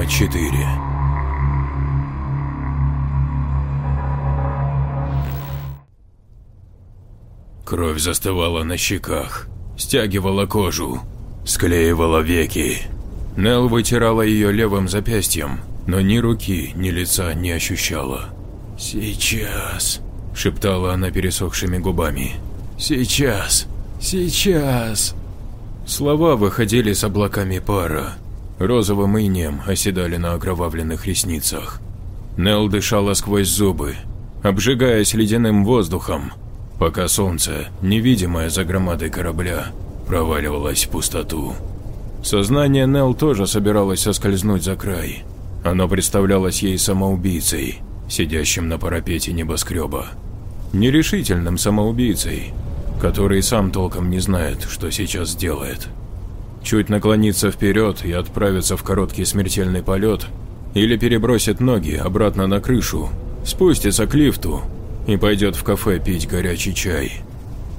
Дилемма 4 Кровь застывала на щеках, стягивала кожу, склеивала веки. Нел вытирала ее левым запястьем, но ни руки, ни лица не ощущала. «Сейчас», – шептала она пересохшими губами. «Сейчас, сейчас». Слова выходили с облаками пара, розовым инеем оседали на окровавленных ресницах. Нел дышала сквозь зубы, обжигаясь ледяным воздухом, пока солнце, невидимое за громадой корабля, проваливалось в пустоту. Сознание Нел тоже собиралось соскользнуть за край. Оно представлялось ей самоубийцей, сидящим на парапете небоскреба. Нерешительным самоубийцей, который сам толком не знает, что сейчас сделает. Чуть наклониться вперед и отправиться в короткий смертельный полет, или перебросит ноги обратно на крышу, спустится к лифту и пойдет в кафе пить горячий чай.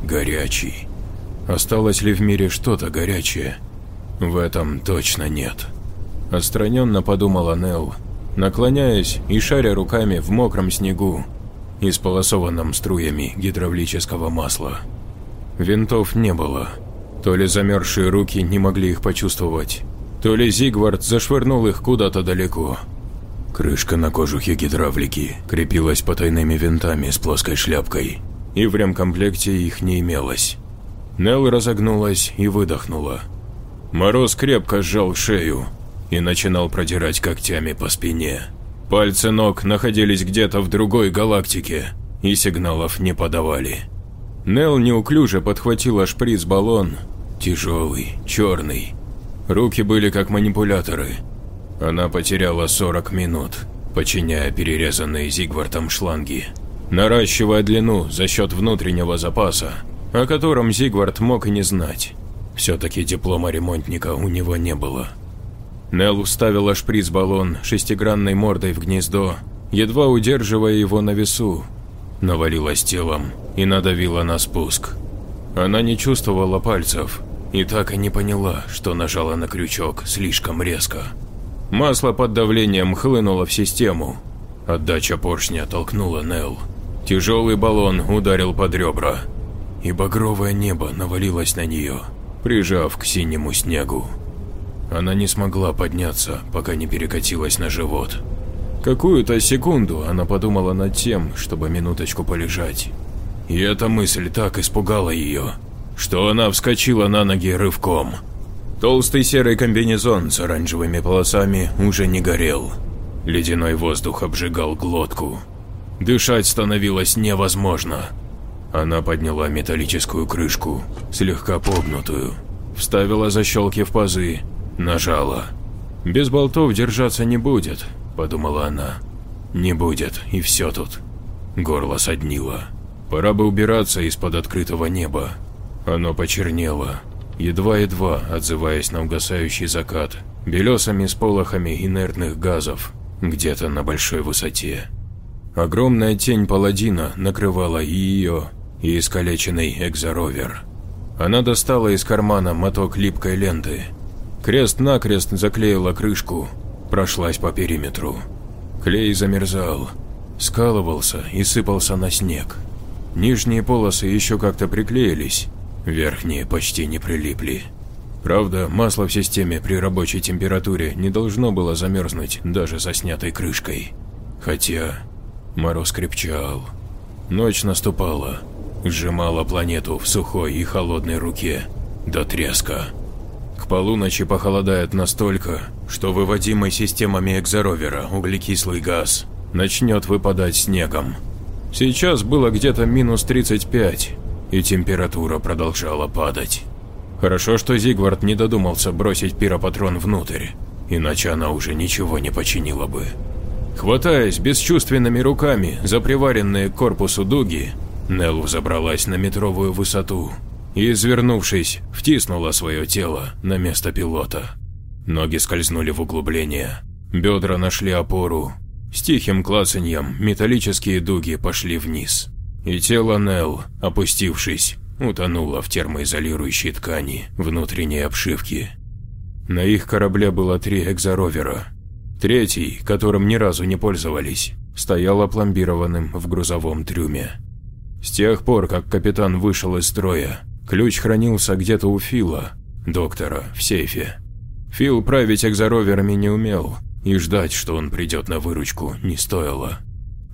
Горячий. Осталось ли в мире что-то горячее? В этом точно нет. Остраненно подумала Нелл, наклоняясь и шаря руками в мокром снегу, исполосованном струями гидравлического масла. Винтов не было. То ли замерзшие руки не могли их почувствовать, то ли Зигвард зашвырнул их куда-то далеко. Крышка на кожухе гидравлики крепилась потайными винтами с плоской шляпкой, и в ремкомплекте их не имелось. Нелл разогнулась и выдохнула. Мороз крепко сжал шею и начинал продирать когтями по спине. Пальцы ног находились где-то в другой галактике и сигналов не подавали. Нелл неуклюже подхватила шприц-баллон, тяжелый, черный. Руки были как манипуляторы – она потеряла 40 минут, подчиняя перерезанные Зигвартом шланги, наращивая длину за счет внутреннего запаса, о котором Зигвард мог и не знать. Все-таки диплома ремонтника у него не было. Нелл уставила шприц-баллон шестигранной мордой в гнездо, едва удерживая его на весу, навалилась телом и надавила на спуск. Она не чувствовала пальцев и так и не поняла, что нажала на крючок слишком резко. Масло под давлением хлынуло в систему. Отдача поршня толкнула Нел. Тяжелый баллон ударил под ребра, и багровое небо навалилось на нее, прижав к синему снегу. Она не смогла подняться, пока не перекатилась на живот. Какую-то секунду она подумала над тем, чтобы минуточку полежать. И эта мысль так испугала ее, что она вскочила на ноги рывком. Толстый серый комбинезон с оранжевыми полосами уже не горел. Ледяной воздух обжигал глотку. Дышать становилось невозможно. Она подняла металлическую крышку, слегка погнутую, вставила защелки в пазы, нажала. «Без болтов держаться не будет», – подумала она. «Не будет, и все тут». Горло соднило. Пора бы убираться из-под открытого неба. Оно почернело, едва-едва отзываясь на угасающий закат, белесыми сполохами инертных газов, где-то на большой высоте. Огромная тень паладина накрывала и ее, и искалеченный экзоровер. Она достала из кармана моток липкой ленты. Крест-накрест заклеила крышку, прошлась по периметру. Клей замерзал, скалывался и сыпался на снег. Нижние полосы еще как-то приклеились, Верхние почти не прилипли. Правда, масло в системе при рабочей температуре не должно было замерзнуть даже за снятой крышкой. Хотя мороз крепчал. Ночь наступала, сжимала планету в сухой и холодной руке до треска. К полуночи похолодает настолько, что выводимый системами экзоровера углекислый газ начнет выпадать снегом. Сейчас было где-то минус 35, и температура продолжала падать. Хорошо, что Зигвард не додумался бросить пиропатрон внутрь, иначе она уже ничего не починила бы. Хватаясь бесчувственными руками за приваренные к корпусу дуги, Неллу забралась на метровую высоту и, извернувшись, втиснула свое тело на место пилота. Ноги скользнули в углубление, бедра нашли опору. С тихим клацаньем металлические дуги пошли вниз и тело Нелл, опустившись, утонуло в термоизолирующей ткани внутренней обшивки. На их корабле было три экзоровера. Третий, которым ни разу не пользовались, стоял опломбированным в грузовом трюме. С тех пор, как капитан вышел из строя, ключ хранился где-то у Фила, доктора, в сейфе. Фил править экзороверами не умел, и ждать, что он придет на выручку, не стоило.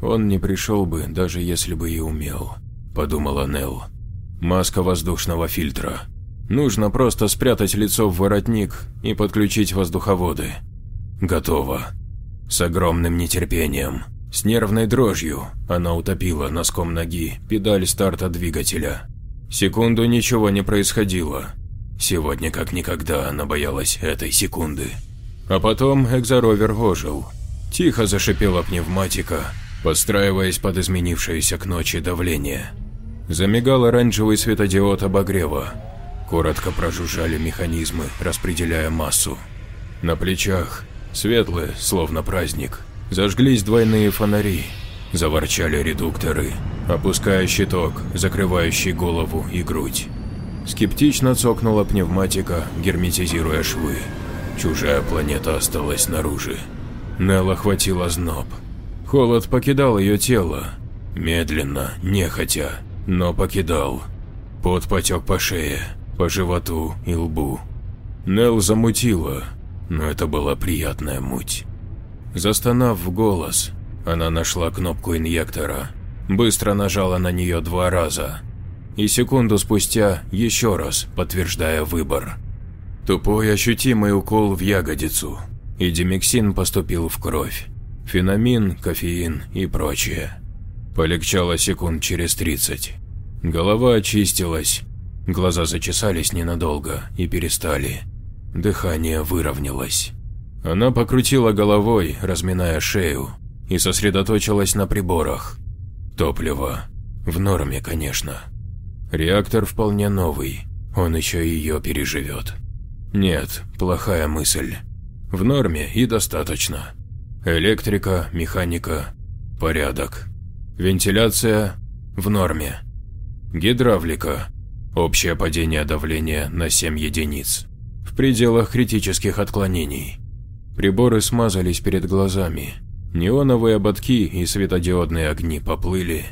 Он не пришел бы, даже если бы и умел, подумала Нелл. Маска воздушного фильтра. Нужно просто спрятать лицо в воротник и подключить воздуховоды. Готово. С огромным нетерпением, с нервной дрожью она утопила носком ноги педаль старта двигателя. Секунду ничего не происходило. Сегодня как никогда она боялась этой секунды. А потом экзоровер ожил. Тихо зашипела пневматика, подстраиваясь под изменившееся к ночи давление. Замигал оранжевый светодиод обогрева. Коротко прожужжали механизмы, распределяя массу. На плечах, светлые, словно праздник, зажглись двойные фонари. Заворчали редукторы, опуская щиток, закрывающий голову и грудь. Скептично цокнула пневматика, герметизируя швы. Чужая планета осталась снаружи. Нелл охватила зноб. Холод покидал ее тело. Медленно, нехотя, но покидал. Пот потек по шее, по животу и лбу. Нелл замутила, но это была приятная муть. Застонав в голос, она нашла кнопку инъектора, быстро нажала на нее два раза и секунду спустя еще раз подтверждая выбор. Тупой ощутимый укол в ягодицу, и демиксин поступил в кровь, феномин, кофеин и прочее. Полегчало секунд через 30. Голова очистилась, глаза зачесались ненадолго и перестали. Дыхание выровнялось. Она покрутила головой, разминая шею, и сосредоточилась на приборах. Топливо. В норме, конечно. Реактор вполне новый, он еще ее переживет. Нет, плохая мысль. В норме и достаточно. Электрика, механика, порядок. Вентиляция в норме. Гидравлика. Общее падение давления на 7 единиц. В пределах критических отклонений. Приборы смазались перед глазами. Неоновые ободки и светодиодные огни поплыли.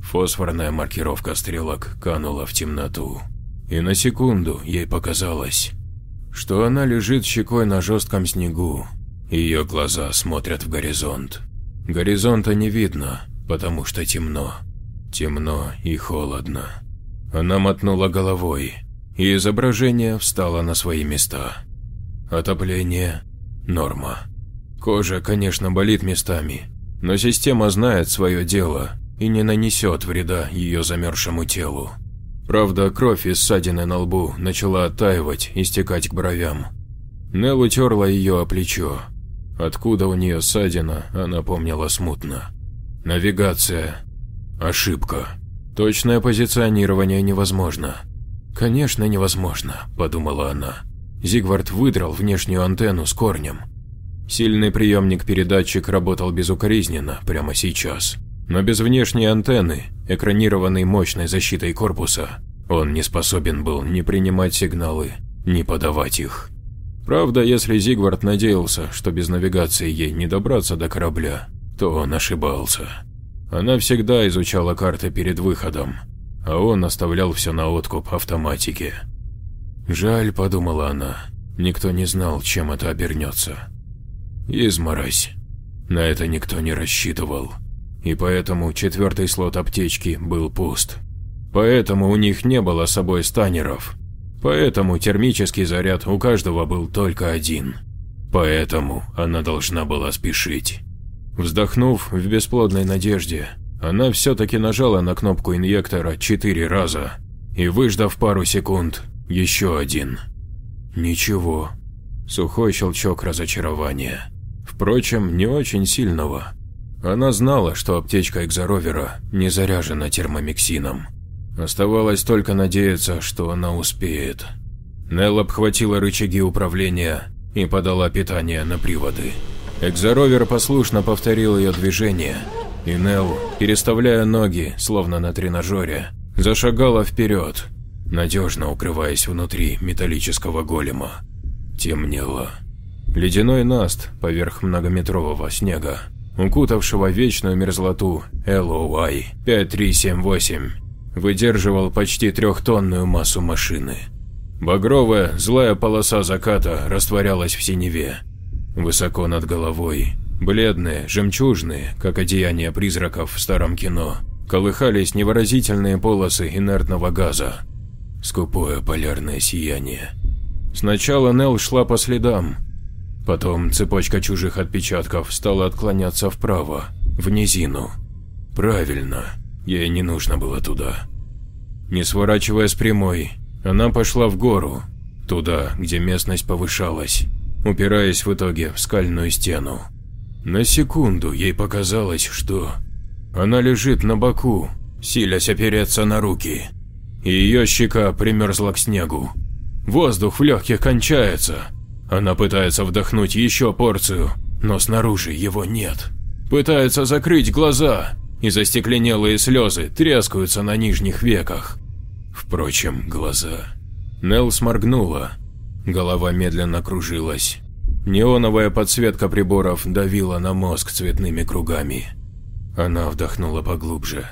Фосфорная маркировка стрелок канула в темноту. И на секунду ей показалось, что она лежит щекой на жестком снегу. Ее глаза смотрят в горизонт. Горизонта не видно, потому что темно. Темно и холодно. Она мотнула головой, и изображение встало на свои места. Отопление – норма. Кожа, конечно, болит местами, но система знает свое дело и не нанесет вреда ее замерзшему телу. Правда, кровь из ссадины на лбу начала оттаивать и стекать к бровям. Нелл утерла ее о плечо. Откуда у нее ссадина, она помнила смутно. Навигация. Ошибка. Точное позиционирование невозможно. «Конечно невозможно», – подумала она. Зигвард выдрал внешнюю антенну с корнем. Сильный приемник-передатчик работал безукоризненно прямо сейчас. Но без внешней антенны, экранированной мощной защитой корпуса, он не способен был ни принимать сигналы, ни подавать их. Правда, если Зигвард надеялся, что без навигации ей не добраться до корабля, то он ошибался. Она всегда изучала карты перед выходом, а он оставлял все на откуп автоматике. «Жаль», – подумала она, – никто не знал, чем это обернется. Изморозь. На это никто не рассчитывал и поэтому четвертый слот аптечки был пуст. Поэтому у них не было с собой станеров. Поэтому термический заряд у каждого был только один. Поэтому она должна была спешить. Вздохнув в бесплодной надежде, она все-таки нажала на кнопку инъектора четыре раза и, выждав пару секунд, еще один. Ничего. Сухой щелчок разочарования. Впрочем, не очень сильного. Она знала, что аптечка Экзоровера не заряжена термомиксином. Оставалось только надеяться, что она успеет. Нелл обхватила рычаги управления и подала питание на приводы. Экзоровер послушно повторил ее движение, и Нелл, переставляя ноги, словно на тренажере, зашагала вперед, надежно укрываясь внутри металлического голема. Темнело. Ледяной наст поверх многометрового снега, укутавшего вечную мерзлоту LOI 5378, выдерживал почти трехтонную массу машины. Багровая, злая полоса заката растворялась в синеве. Высоко над головой, бледные, жемчужные, как одеяния призраков в старом кино, колыхались невыразительные полосы инертного газа. Скупое полярное сияние. Сначала Нелл шла по следам, потом цепочка чужих отпечатков стала отклоняться вправо, в низину. Правильно, ей не нужно было туда. Не сворачивая с прямой, она пошла в гору, туда, где местность повышалась, упираясь в итоге в скальную стену. На секунду ей показалось, что она лежит на боку, силясь опереться на руки, и ее щека примерзла к снегу. Воздух в легких кончается. Она пытается вдохнуть еще порцию, но снаружи его нет. Пытается закрыть глаза, и застекленелые слезы трескаются на нижних веках. Впрочем, глаза. Нелл сморгнула. Голова медленно кружилась. Неоновая подсветка приборов давила на мозг цветными кругами. Она вдохнула поглубже.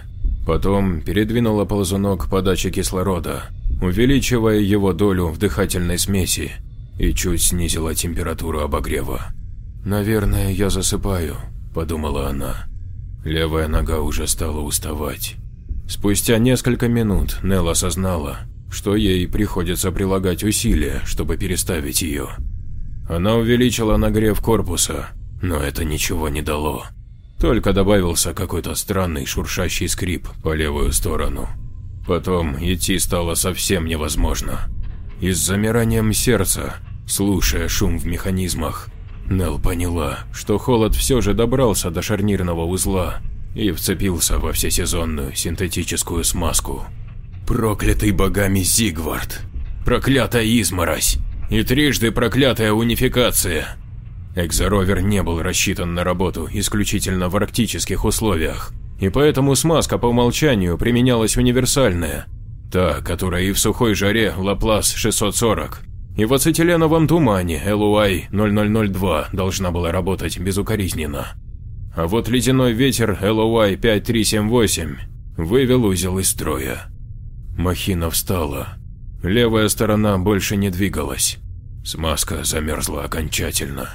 Потом передвинула ползунок подачи кислорода, увеличивая его долю в дыхательной смеси, и чуть снизила температуру обогрева. «Наверное, я засыпаю», – подумала она. Левая нога уже стала уставать. Спустя несколько минут Нелл осознала, что ей приходится прилагать усилия, чтобы переставить ее. Она увеличила нагрев корпуса, но это ничего не дало. Только добавился какой-то странный шуршащий скрип по левую сторону. Потом идти стало совсем невозможно. И с замиранием сердца, слушая шум в механизмах, Нелл поняла, что холод все же добрался до шарнирного узла и вцепился во всесезонную синтетическую смазку. Проклятый богами Зигвард! Проклятая изморозь! И трижды проклятая унификация! Экзоровер не был рассчитан на работу исключительно в арктических условиях, и поэтому смазка по умолчанию применялась универсальная, та, которая и в сухой жаре Лаплас 640, и в ацетиленовом тумане LUI 0002 должна была работать безукоризненно. А вот ледяной ветер LOY 5378 вывел узел из строя. Махина встала. Левая сторона больше не двигалась. Смазка замерзла окончательно.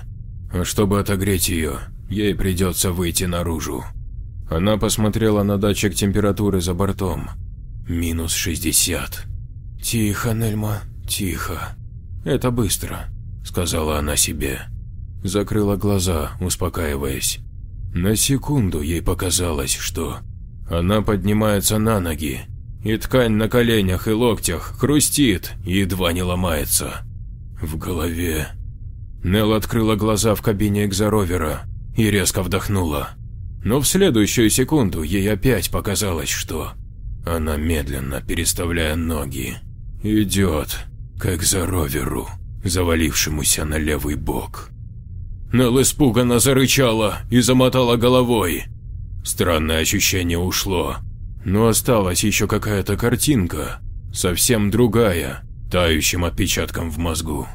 А чтобы отогреть ее, ей придется выйти наружу. Она посмотрела на датчик температуры за бортом. Минус 60. «Тихо, Нельма, тихо. Это быстро», – сказала она себе. Закрыла глаза, успокаиваясь. На секунду ей показалось, что она поднимается на ноги, и ткань на коленях и локтях хрустит едва не ломается. В голове. Нелл открыла глаза в кабине экзоровера и резко вдохнула. Но в следующую секунду ей опять показалось, что она медленно, переставляя ноги, идет к экзороверу, завалившемуся на левый бок. Нелл испуганно зарычала и замотала головой. Странное ощущение ушло, но осталась еще какая-то картинка, совсем другая, тающим отпечатком в мозгу.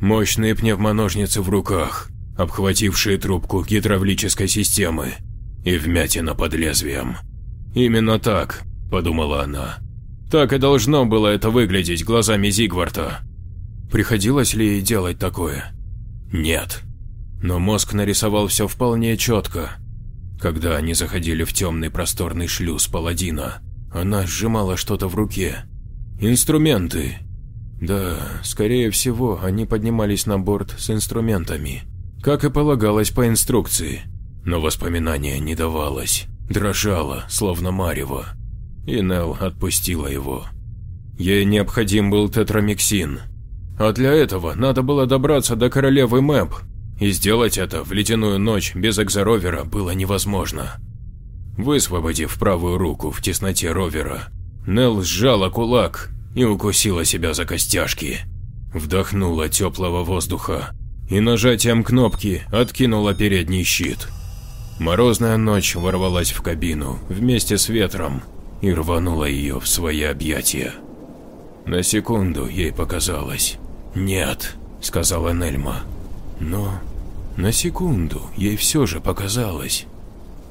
Мощные пневмоножницы в руках, обхватившие трубку гидравлической системы, и вмятина под лезвием. «Именно так», – подумала она. «Так и должно было это выглядеть глазами Зигварта». Приходилось ли делать такое? Нет но мозг нарисовал все вполне четко. Когда они заходили в темный просторный шлюз паладина, она сжимала что-то в руке. Инструменты. Да, скорее всего, они поднимались на борт с инструментами, как и полагалось по инструкции. Но воспоминания не давалось, дрожало, словно марево. И Нелл отпустила его. Ей необходим был тетрамиксин. А для этого надо было добраться до королевы Мэп и сделать это в ледяную ночь без экзоровера было невозможно. Высвободив правую руку в тесноте ровера, Нелл сжала кулак и укусила себя за костяшки. Вдохнула теплого воздуха и нажатием кнопки откинула передний щит. Морозная ночь ворвалась в кабину вместе с ветром и рванула ее в свои объятия. На секунду ей показалось. Нет, сказала Нельма. Но на секунду ей все же показалось,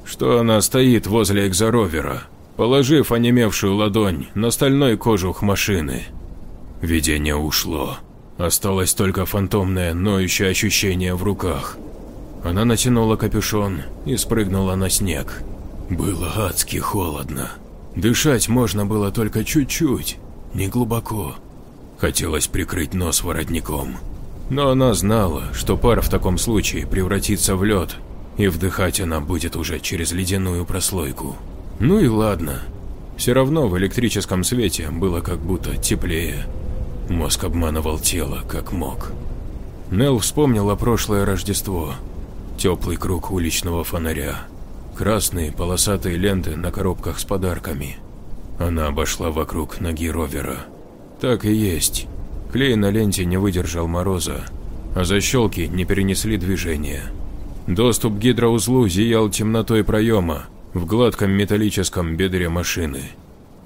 что она стоит возле экзоровера, положив онемевшую ладонь на стальной кожух машины. Видение ушло. Осталось только фантомное, ноющее ощущение в руках. Она натянула капюшон и спрыгнула на снег. Было адски холодно. Дышать можно было только чуть-чуть, не глубоко. Хотелось прикрыть нос воротником. Но она знала, что пар в таком случае превратится в лед, и вдыхать она будет уже через ледяную прослойку. Ну и ладно. Все равно в электрическом свете было как будто теплее. Мозг обманывал тело, как мог. Нелл вспомнила прошлое Рождество. Теплый круг уличного фонаря. Красные полосатые ленты на коробках с подарками. Она обошла вокруг ноги ровера. Так и есть. Клей на ленте не выдержал мороза, а защелки не перенесли движения. Доступ к гидроузлу зиял темнотой проема в гладком металлическом бедре машины.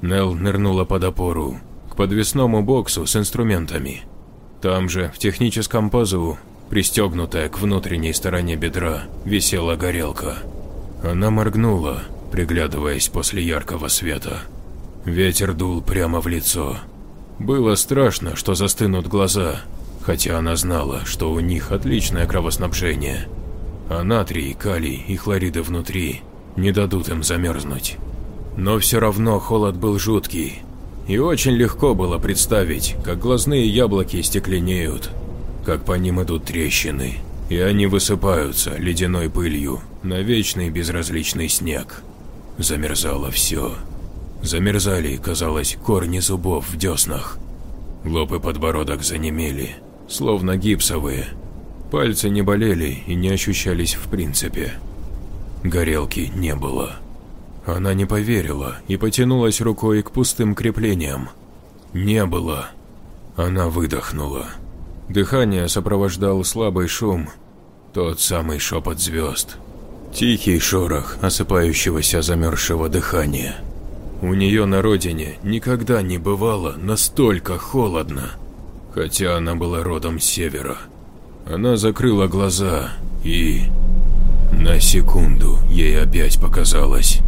Нелл нырнула под опору, к подвесному боксу с инструментами. Там же, в техническом пазу, пристегнутая к внутренней стороне бедра, висела горелка. Она моргнула, приглядываясь после яркого света. Ветер дул прямо в лицо. Было страшно, что застынут глаза, хотя она знала, что у них отличное кровоснабжение. А натрий, калий и хлориды внутри не дадут им замерзнуть. Но все равно холод был жуткий, и очень легко было представить, как глазные яблоки стекленеют, как по ним идут трещины, и они высыпаются ледяной пылью на вечный безразличный снег. Замерзало все. Замерзали, казалось, корни зубов в деснах. Лоб и подбородок занемели, словно гипсовые. Пальцы не болели и не ощущались в принципе. Горелки не было. Она не поверила и потянулась рукой к пустым креплениям. Не было. Она выдохнула. Дыхание сопровождал слабый шум, тот самый шепот звезд. Тихий шорох осыпающегося замерзшего дыхания. У нее на родине никогда не бывало настолько холодно, хотя она была родом севера. Она закрыла глаза и... На секунду ей опять показалось,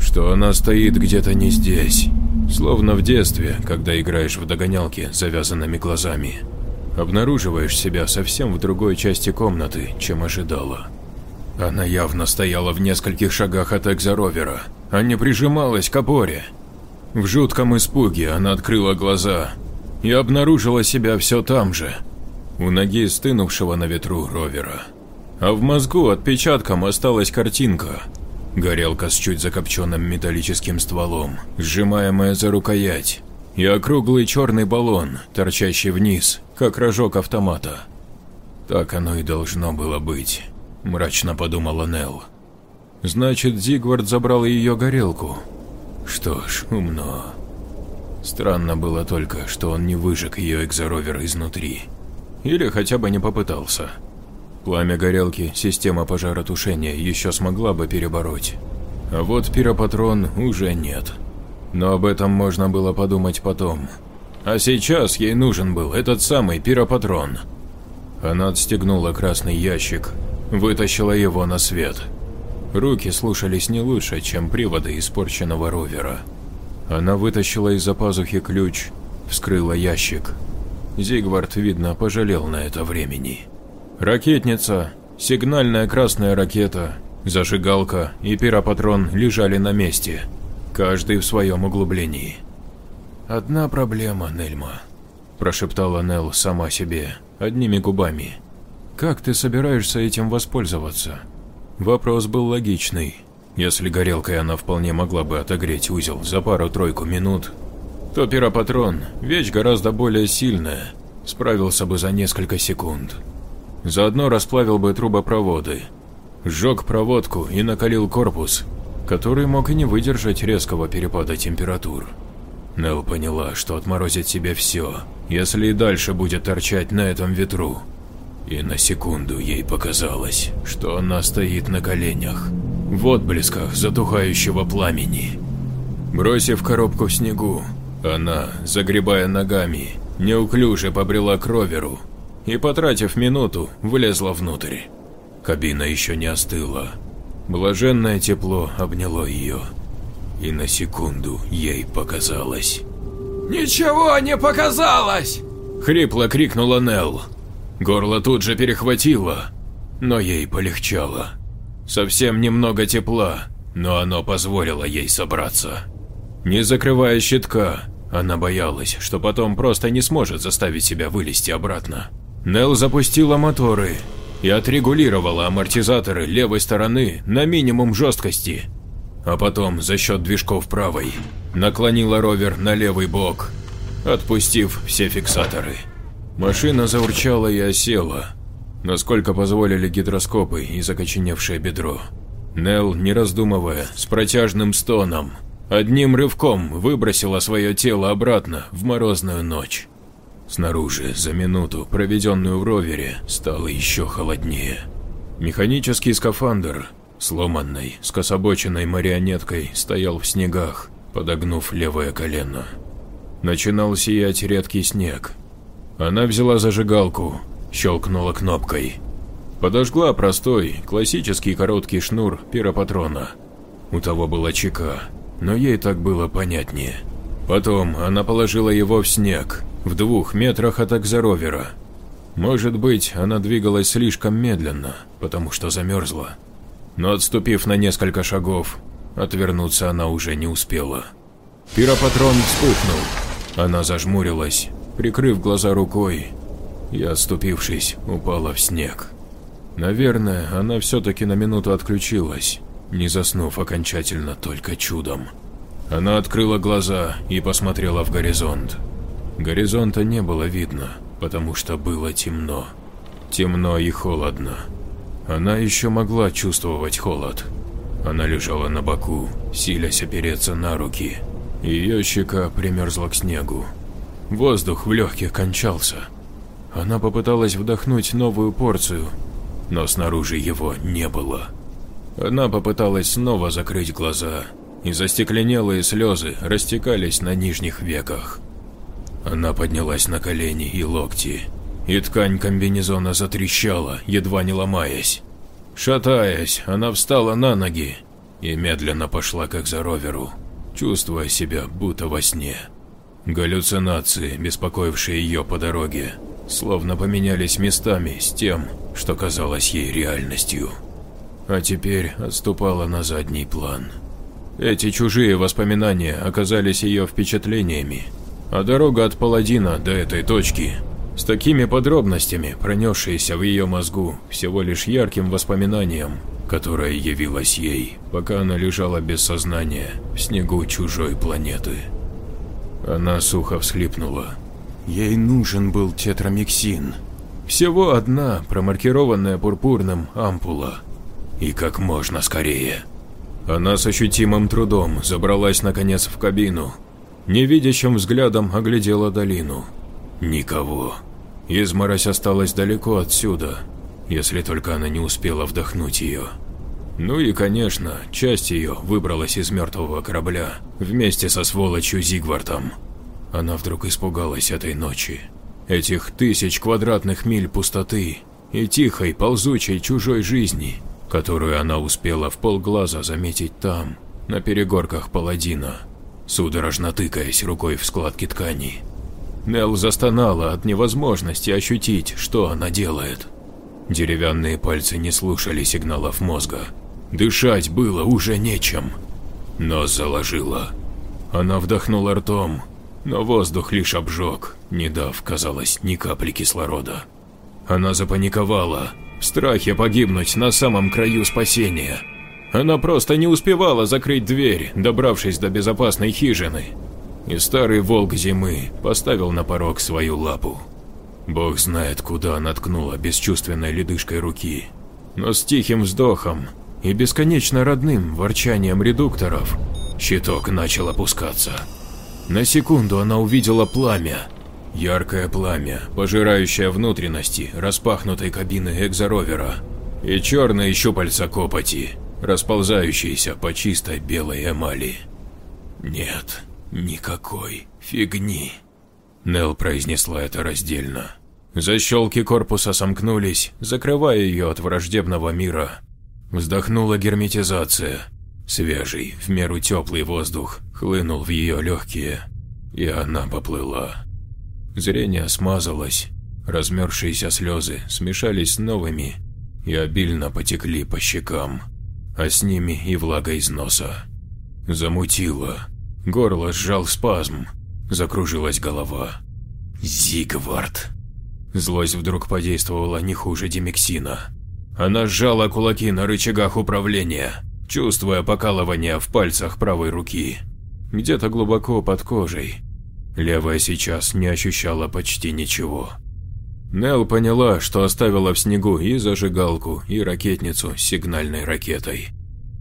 что она стоит где-то не здесь, словно в детстве, когда играешь в догонялки завязанными глазами. Обнаруживаешь себя совсем в другой части комнаты, чем ожидала. Она явно стояла в нескольких шагах от экзоровера, а не прижималась к опоре. В жутком испуге она открыла глаза и обнаружила себя все там же, у ноги стынувшего на ветру ровера. А в мозгу отпечатком осталась картинка. Горелка с чуть закопченным металлическим стволом, сжимаемая за рукоять, и округлый черный баллон, торчащий вниз, как рожок автомата. Так оно и должно было быть. – мрачно подумала Нелл. «Значит, Зигвард забрал ее горелку. Что ж, умно. Странно было только, что он не выжег ее экзоровер изнутри. Или хотя бы не попытался. Пламя горелки система пожаротушения еще смогла бы перебороть. А вот пиропатрон уже нет. Но об этом можно было подумать потом. А сейчас ей нужен был этот самый пиропатрон. Она отстегнула красный ящик вытащила его на свет. Руки слушались не лучше, чем приводы испорченного ровера. Она вытащила из-за пазухи ключ, вскрыла ящик. Зигвард, видно, пожалел на это времени. Ракетница, сигнальная красная ракета, зажигалка и пиропатрон лежали на месте, каждый в своем углублении. «Одна проблема, Нельма», – прошептала Нелл сама себе, одними губами. Как ты собираешься этим воспользоваться? Вопрос был логичный. Если горелкой она вполне могла бы отогреть узел за пару-тройку минут, то пиропатрон – вещь гораздо более сильная, справился бы за несколько секунд. Заодно расплавил бы трубопроводы, сжег проводку и накалил корпус, который мог и не выдержать резкого перепада температур. Нелл поняла, что отморозит себе все, если и дальше будет торчать на этом ветру. И на секунду ей показалось, что она стоит на коленях, в отблесках затухающего пламени. Бросив коробку в снегу, она, загребая ногами, неуклюже побрела к роверу. и, потратив минуту, влезла внутрь. Кабина еще не остыла. Блаженное тепло обняло ее. И на секунду ей показалось. «Ничего не показалось!» Хрипло крикнула Нелл. Горло тут же перехватило, но ей полегчало. Совсем немного тепла, но оно позволило ей собраться. Не закрывая щитка, она боялась, что потом просто не сможет заставить себя вылезти обратно. Нелл запустила моторы и отрегулировала амортизаторы левой стороны на минимум жесткости, а потом за счет движков правой наклонила ровер на левый бок, отпустив все фиксаторы. Машина заурчала и осела, насколько позволили гидроскопы и закоченевшее бедро. Нелл, не раздумывая, с протяжным стоном, одним рывком выбросила свое тело обратно в морозную ночь. Снаружи, за минуту, проведенную в ровере, стало еще холоднее. Механический скафандр, сломанный, скособоченной марионеткой, стоял в снегах, подогнув левое колено. Начинал сиять редкий снег. Она взяла зажигалку, щелкнула кнопкой. Подожгла простой, классический короткий шнур пиропатрона. У того была чека, но ей так было понятнее. Потом она положила его в снег, в двух метрах от экзоровера. Может быть, она двигалась слишком медленно, потому что замерзла. Но отступив на несколько шагов, отвернуться она уже не успела. Пиропатрон вспыхнул. Она зажмурилась, прикрыв глаза рукой, и, отступившись, упала в снег. Наверное, она все-таки на минуту отключилась, не заснув окончательно только чудом. Она открыла глаза и посмотрела в горизонт. Горизонта не было видно, потому что было темно. Темно и холодно. Она еще могла чувствовать холод. Она лежала на боку, силясь опереться на руки. Ее щека примерзла к снегу. Воздух в легких кончался. Она попыталась вдохнуть новую порцию, но снаружи его не было. Она попыталась снова закрыть глаза, и застекленелые слезы растекались на нижних веках. Она поднялась на колени и локти, и ткань комбинезона затрещала, едва не ломаясь. Шатаясь, она встала на ноги и медленно пошла как за роверу, чувствуя себя будто во сне. Галлюцинации, беспокоившие ее по дороге, словно поменялись местами с тем, что казалось ей реальностью. А теперь отступала на задний план. Эти чужие воспоминания оказались ее впечатлениями, а дорога от Паладина до этой точки, с такими подробностями, пронесшиеся в ее мозгу всего лишь ярким воспоминанием, которое явилось ей, пока она лежала без сознания в снегу чужой планеты. Она сухо всхлипнула. Ей нужен был тетрамиксин. Всего одна, промаркированная пурпурным, ампула. И как можно скорее. Она с ощутимым трудом забралась наконец в кабину. Невидящим взглядом оглядела долину. Никого. Изморозь осталась далеко отсюда, если только она не успела вдохнуть ее. Ну и, конечно, часть ее выбралась из мертвого корабля вместе со сволочью Зигвартом. Она вдруг испугалась этой ночи. Этих тысяч квадратных миль пустоты и тихой, ползучей чужой жизни, которую она успела в полглаза заметить там, на перегорках Паладина, судорожно тыкаясь рукой в складки ткани. Нел застонала от невозможности ощутить, что она делает. Деревянные пальцы не слушали сигналов мозга. Дышать было уже нечем. Нос заложила. Она вдохнула ртом, но воздух лишь обжег, не дав, казалось, ни капли кислорода. Она запаниковала, в страхе погибнуть на самом краю спасения. Она просто не успевала закрыть дверь, добравшись до безопасной хижины. И старый волк зимы поставил на порог свою лапу. Бог знает, куда она ткнула бесчувственной ледышкой руки. Но с тихим вздохом и бесконечно родным ворчанием редукторов щиток начал опускаться. На секунду она увидела пламя. Яркое пламя, пожирающее внутренности распахнутой кабины экзоровера. И черные щупальца копоти, расползающиеся по чистой белой эмали. Нет, никакой фигни. Нел произнесла это раздельно. Защелки корпуса сомкнулись, закрывая ее от враждебного мира. Вздохнула герметизация. Свежий, в меру теплый воздух хлынул в ее легкие, и она поплыла. Зрение смазалось, размерзшиеся слезы смешались с новыми и обильно потекли по щекам, а с ними и влага из носа. Замутило, горло сжал спазм, закружилась голова. Зигвард. Злость вдруг подействовала не хуже Демиксина. Она сжала кулаки на рычагах управления, чувствуя покалывание в пальцах правой руки, где-то глубоко под кожей. Левая сейчас не ощущала почти ничего. Нел поняла, что оставила в снегу и зажигалку, и ракетницу с сигнальной ракетой.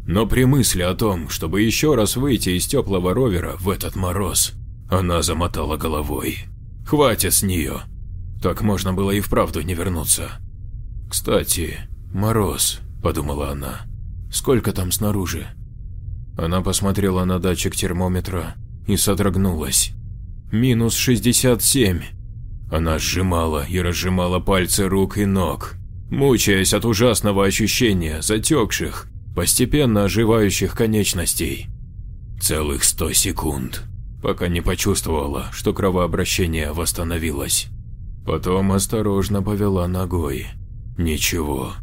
Но при мысли о том, чтобы еще раз выйти из теплого ровера в этот мороз, она замотала головой. Хватит с нее. Так можно было и вправду не вернуться. Кстати, мороз, подумала она. Сколько там снаружи? Она посмотрела на датчик термометра и содрогнулась. Минус 67. Она сжимала и разжимала пальцы рук и ног, мучаясь от ужасного ощущения затекших, постепенно оживающих конечностей. Целых сто секунд, пока не почувствовала, что кровообращение восстановилось. Потом осторожно повела ногой. Ничего.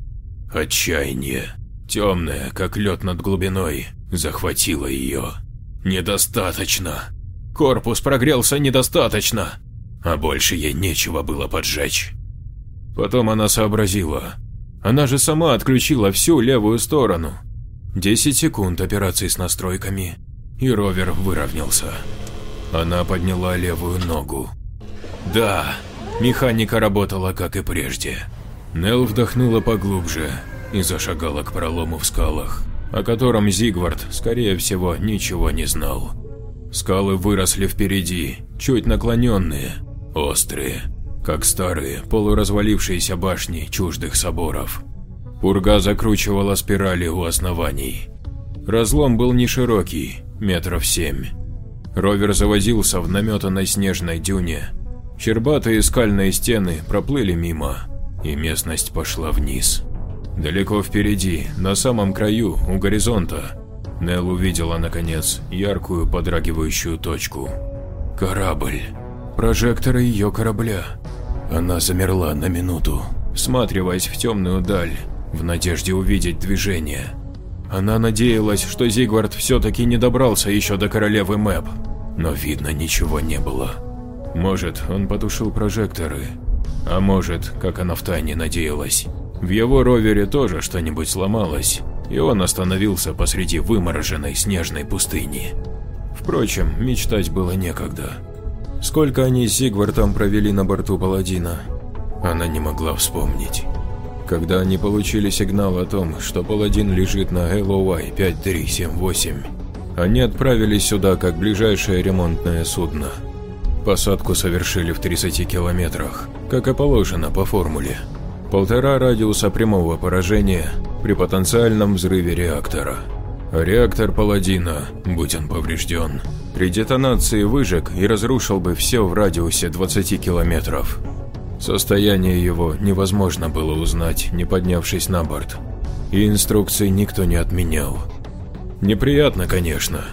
Отчаяние, темное, как лед над глубиной, захватило ее. Недостаточно. Корпус прогрелся недостаточно, а больше ей нечего было поджечь. Потом она сообразила. Она же сама отключила всю левую сторону. 10 секунд операции с настройками, и ровер выровнялся. Она подняла левую ногу. Да, механика работала как и прежде. Нел вдохнула поглубже и зашагала к пролому в скалах, о котором Зигвард, скорее всего, ничего не знал. Скалы выросли впереди, чуть наклоненные, острые, как старые полуразвалившиеся башни чуждых соборов. Пурга закручивала спирали у оснований. Разлом был не широкий, метров семь. Ровер завозился в наметанной снежной дюне. Щербатые скальные стены проплыли мимо, и местность пошла вниз. Далеко впереди, на самом краю, у горизонта, Нел увидела, наконец, яркую подрагивающую точку. Корабль. Прожекторы ее корабля. Она замерла на минуту, всматриваясь в темную даль, в надежде увидеть движение. Она надеялась, что Зигвард все-таки не добрался еще до королевы Мэп, но видно ничего не было. Может, он потушил прожекторы, а может, как она втайне надеялась, в его ровере тоже что-нибудь сломалось, и он остановился посреди вымороженной снежной пустыни. Впрочем, мечтать было некогда. Сколько они с Зигвартом провели на борту Паладина, она не могла вспомнить. Когда они получили сигнал о том, что Паладин лежит на LOY 5378, они отправились сюда как ближайшее ремонтное судно. Посадку совершили в 30 километрах, как и положено по формуле. Полтора радиуса прямого поражения при потенциальном взрыве реактора. Реактор Паладина, будь он поврежден, при детонации выжег и разрушил бы все в радиусе 20 километров. Состояние его невозможно было узнать, не поднявшись на борт, и инструкций никто не отменял. Неприятно, конечно,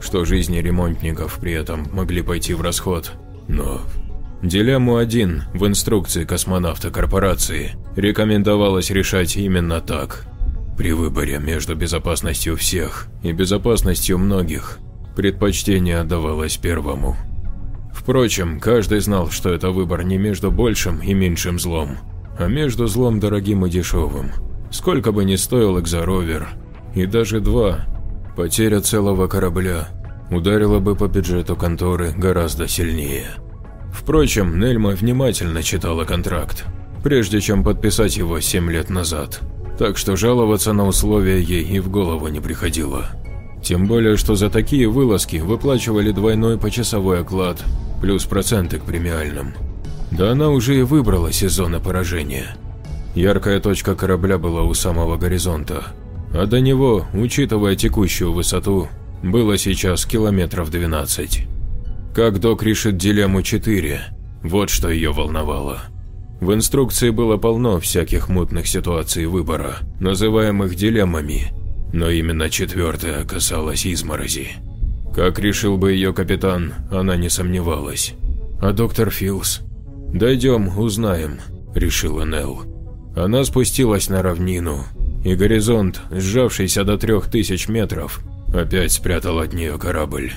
что жизни ремонтников при этом могли пойти в расход, но Дилемму 1 в инструкции космонавта корпорации рекомендовалось решать именно так. При выборе между безопасностью всех и безопасностью многих предпочтение отдавалось первому. Впрочем, каждый знал, что это выбор не между большим и меньшим злом, а между злом дорогим и дешевым. Сколько бы ни стоил экзоровер, и даже два, потеря целого корабля ударила бы по бюджету конторы гораздо сильнее. Впрочем, Нельма внимательно читала контракт, прежде чем подписать его 7 лет назад, так что жаловаться на условия ей и в голову не приходило. Тем более, что за такие вылазки выплачивали двойной почасовой оклад, плюс проценты к премиальным. Да она уже и выбралась из поражения. Яркая точка корабля была у самого горизонта, а до него, учитывая текущую высоту, было сейчас километров 12. Как док решит дилемму 4, вот что ее волновало. В инструкции было полно всяких мутных ситуаций выбора, называемых дилеммами, но именно четвертая касалась изморози. Как решил бы ее капитан, она не сомневалась. А доктор Филс? Дойдем, узнаем, решила Нелл. Она спустилась на равнину, и горизонт, сжавшийся до трех тысяч метров, опять спрятал от нее корабль.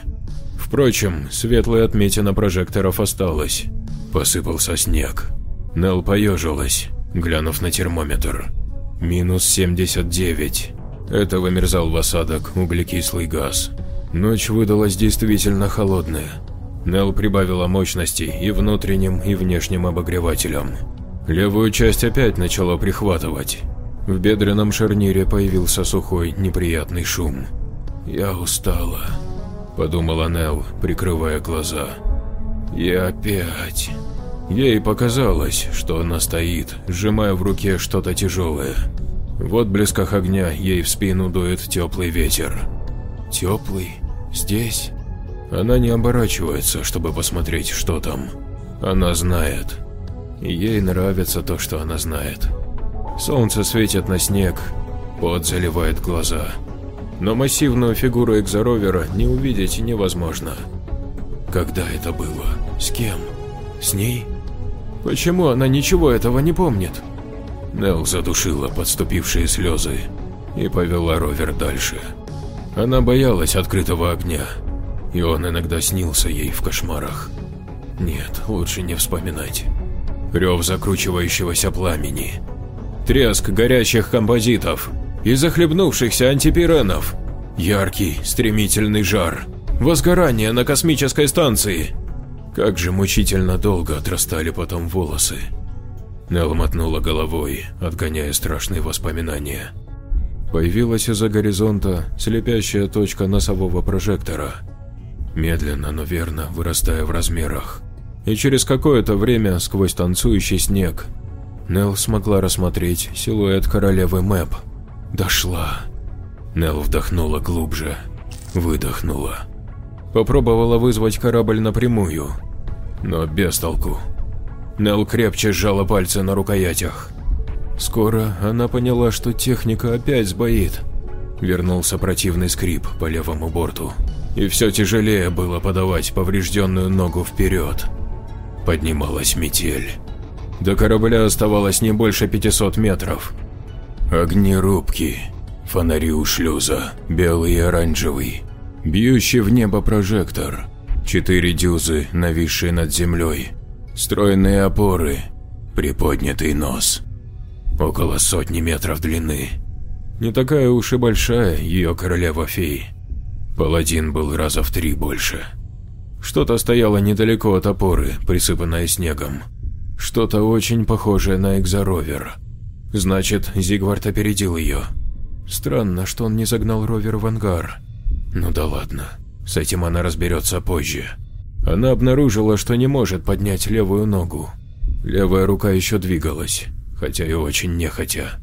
Впрочем, светлая отметина прожекторов осталась. Посыпался снег. Нелл поежилась, глянув на термометр. Минус 79. Это вымерзал в осадок углекислый газ. Ночь выдалась действительно холодная. Нелл прибавила мощности и внутренним, и внешним обогревателям. Левую часть опять начало прихватывать. В бедренном шарнире появился сухой, неприятный шум. «Я устала», – подумала Нелл, прикрывая глаза. «И опять...» Ей показалось, что она стоит, сжимая в руке что-то тяжелое. В отблесках огня ей в спину дует теплый ветер. Теплый? Здесь? Она не оборачивается, чтобы посмотреть, что там. Она знает. Ей нравится то, что она знает. Солнце светит на снег, пот заливает глаза. Но массивную фигуру экзоровера не увидеть невозможно. Когда это было? С кем? С ней? Почему она ничего этого не помнит? Нелл задушила подступившие слезы и повела ровер дальше. Она боялась открытого огня, и он иногда снился ей в кошмарах. Нет, лучше не вспоминать. Рев закручивающегося пламени, треск горящих композитов и захлебнувшихся антипиренов, яркий, стремительный жар, возгорание на космической станции – как же мучительно долго отрастали потом волосы. Нелл мотнула головой, отгоняя страшные воспоминания. Появилась из-за горизонта слепящая точка носового прожектора, медленно, но верно вырастая в размерах. И через какое-то время сквозь танцующий снег Нелл смогла рассмотреть силуэт королевы Мэп. Дошла. Нелл вдохнула глубже, выдохнула. Попробовала вызвать корабль напрямую, но без толку. Нел крепче сжала пальцы на рукоятях. Скоро она поняла, что техника опять сбоит. Вернулся противный скрип по левому борту, и все тяжелее было подавать поврежденную ногу вперед. Поднималась метель. До корабля оставалось не больше 500 метров. Огни рубки, фонари у шлюза, белый и оранжевый, Бьющий в небо прожектор, четыре дюзы, нависшие над землей, стройные опоры, приподнятый нос. Около сотни метров длины. Не такая уж и большая ее королева-фей. Паладин был раза в три больше. Что-то стояло недалеко от опоры, присыпанное снегом. Что-то очень похожее на экзоровер. Значит, Зигвард опередил ее. Странно, что он не загнал ровер в ангар. Ну да ладно, с этим она разберется позже. Она обнаружила, что не может поднять левую ногу. Левая рука еще двигалась, хотя и очень нехотя.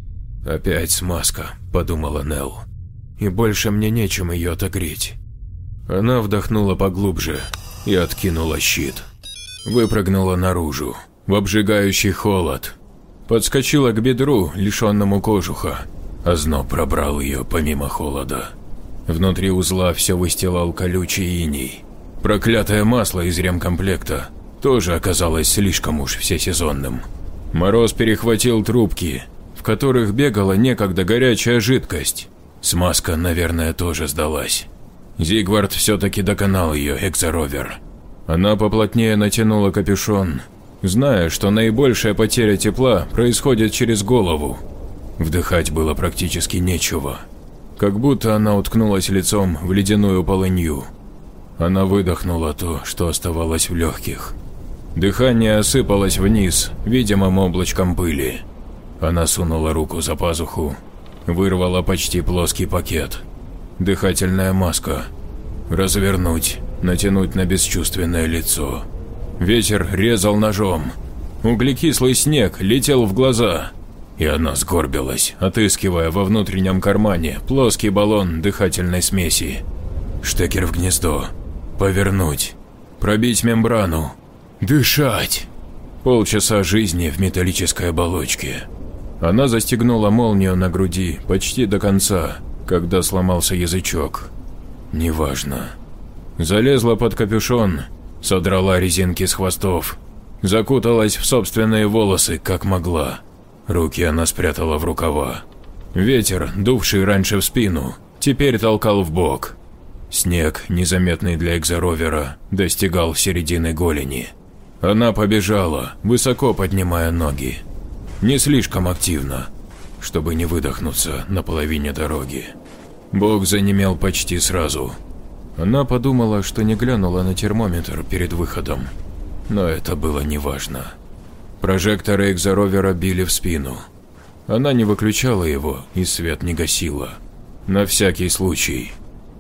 «Опять смазка», – подумала Нелл. «И больше мне нечем ее отогреть». Она вдохнула поглубже и откинула щит. Выпрыгнула наружу, в обжигающий холод. Подскочила к бедру, лишенному кожуха. Озноб пробрал ее помимо холода. Внутри узла все выстилал колючий иней. Проклятое масло из ремкомплекта тоже оказалось слишком уж всесезонным. Мороз перехватил трубки, в которых бегала некогда горячая жидкость. Смазка, наверное, тоже сдалась. Зигвард все-таки доконал ее экзоровер. Она поплотнее натянула капюшон, зная, что наибольшая потеря тепла происходит через голову. Вдыхать было практически нечего как будто она уткнулась лицом в ледяную полынью. Она выдохнула то, что оставалось в легких. Дыхание осыпалось вниз, видимым облачком пыли. Она сунула руку за пазуху, вырвала почти плоский пакет. Дыхательная маска. Развернуть, натянуть на бесчувственное лицо. Ветер резал ножом. Углекислый снег летел в глаза и она сгорбилась, отыскивая во внутреннем кармане плоский баллон дыхательной смеси. Штекер в гнездо. Повернуть. Пробить мембрану. Дышать. Полчаса жизни в металлической оболочке. Она застегнула молнию на груди почти до конца, когда сломался язычок. Неважно. Залезла под капюшон, содрала резинки с хвостов, закуталась в собственные волосы, как могла. Руки она спрятала в рукава. Ветер, дувший раньше в спину, теперь толкал в бок. Снег, незаметный для экзоровера, достигал середины голени. Она побежала, высоко поднимая ноги. Не слишком активно, чтобы не выдохнуться на половине дороги. Бог занемел почти сразу. Она подумала, что не глянула на термометр перед выходом. Но это было неважно. Прожекторы экзоровера били в спину. Она не выключала его и свет не гасила. На всякий случай.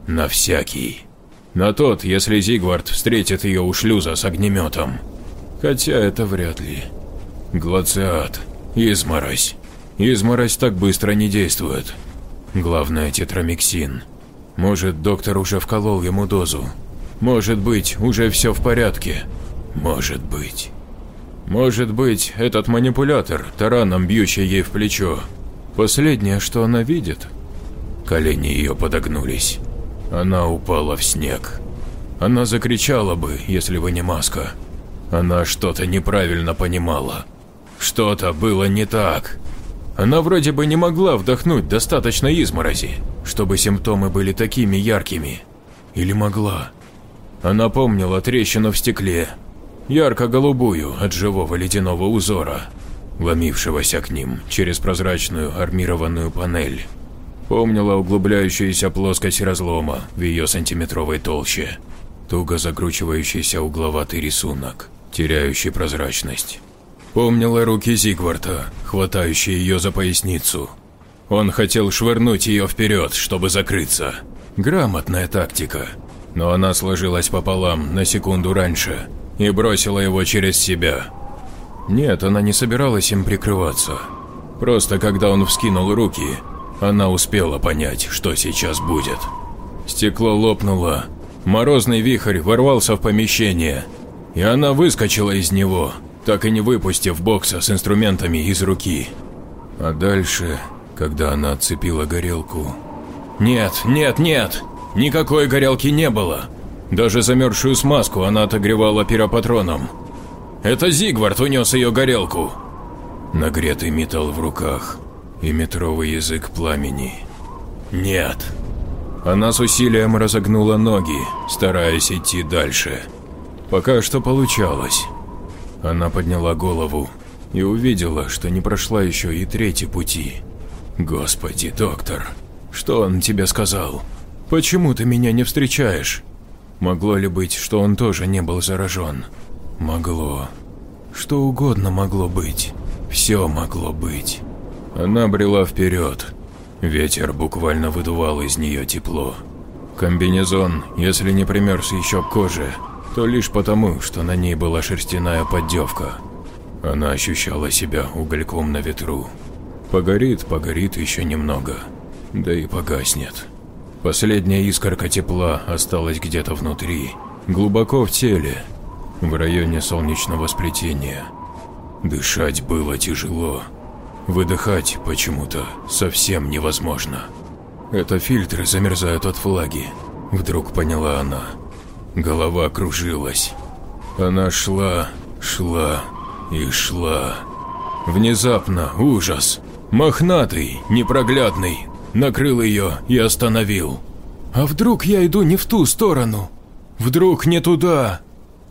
На всякий. На тот, если Зигвард встретит ее у шлюза с огнеметом. Хотя это вряд ли. Глациат. Изморозь. Изморозь так быстро не действует. Главное тетрамиксин. Может, доктор уже вколол ему дозу. Может быть, уже все в порядке. Может быть. Может быть, этот манипулятор, тараном бьющий ей в плечо. Последнее, что она видит. Колени ее подогнулись. Она упала в снег. Она закричала бы, если бы не маска. Она что-то неправильно понимала. Что-то было не так. Она вроде бы не могла вдохнуть достаточно изморози, чтобы симптомы были такими яркими. Или могла? Она помнила трещину в стекле, ярко-голубую от живого ледяного узора, ломившегося к ним через прозрачную армированную панель. Помнила углубляющуюся плоскость разлома в ее сантиметровой толще, туго закручивающийся угловатый рисунок теряющий прозрачность. Помнила руки Зигварта, хватающие ее за поясницу. Он хотел швырнуть ее вперед, чтобы закрыться. Грамотная тактика. Но она сложилась пополам на секунду раньше и бросила его через себя. Нет, она не собиралась им прикрываться. Просто когда он вскинул руки, она успела понять, что сейчас будет. Стекло лопнуло, морозный вихрь ворвался в помещение и она выскочила из него, так и не выпустив бокса с инструментами из руки. А дальше, когда она отцепила горелку... Нет, нет, нет! Никакой горелки не было! Даже замерзшую смазку она отогревала пиропатроном. Это Зигвард унес ее горелку. Нагретый металл в руках и метровый язык пламени. Нет. Она с усилием разогнула ноги, стараясь идти дальше. Пока что получалось. Она подняла голову и увидела, что не прошла еще и третий пути. Господи, доктор, что он тебе сказал? Почему ты меня не встречаешь? Могло ли быть, что он тоже не был заражен? Могло. Что угодно могло быть. Все могло быть. Она брела вперед. Ветер буквально выдувал из нее тепло. Комбинезон, если не примерз еще к коже, то лишь потому, что на ней была шерстяная поддевка. Она ощущала себя угольком на ветру. Погорит, погорит еще немного, да и погаснет. Последняя искорка тепла осталась где-то внутри, глубоко в теле, в районе солнечного сплетения. Дышать было тяжело, выдыхать почему-то совсем невозможно. Это фильтры замерзают от влаги, вдруг поняла она. Голова кружилась. Она шла, шла и шла. Внезапно ужас, мохнатый, непроглядный, накрыл ее и остановил. «А вдруг я иду не в ту сторону? Вдруг не туда?»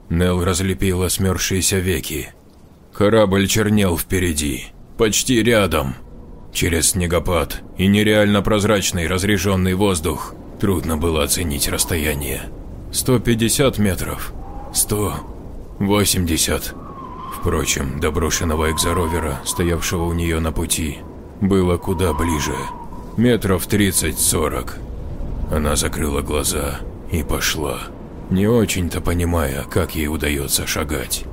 Нел разлепила смерзшиеся веки. Корабль чернел впереди, почти рядом. Через снегопад и нереально прозрачный разреженный воздух трудно было оценить расстояние. 150 метров. 180. Впрочем, до брошенного экзоровера, стоявшего у нее на пути, было куда ближе. Метров 30-40. Она закрыла глаза и пошла, не очень-то понимая, как ей удается шагать.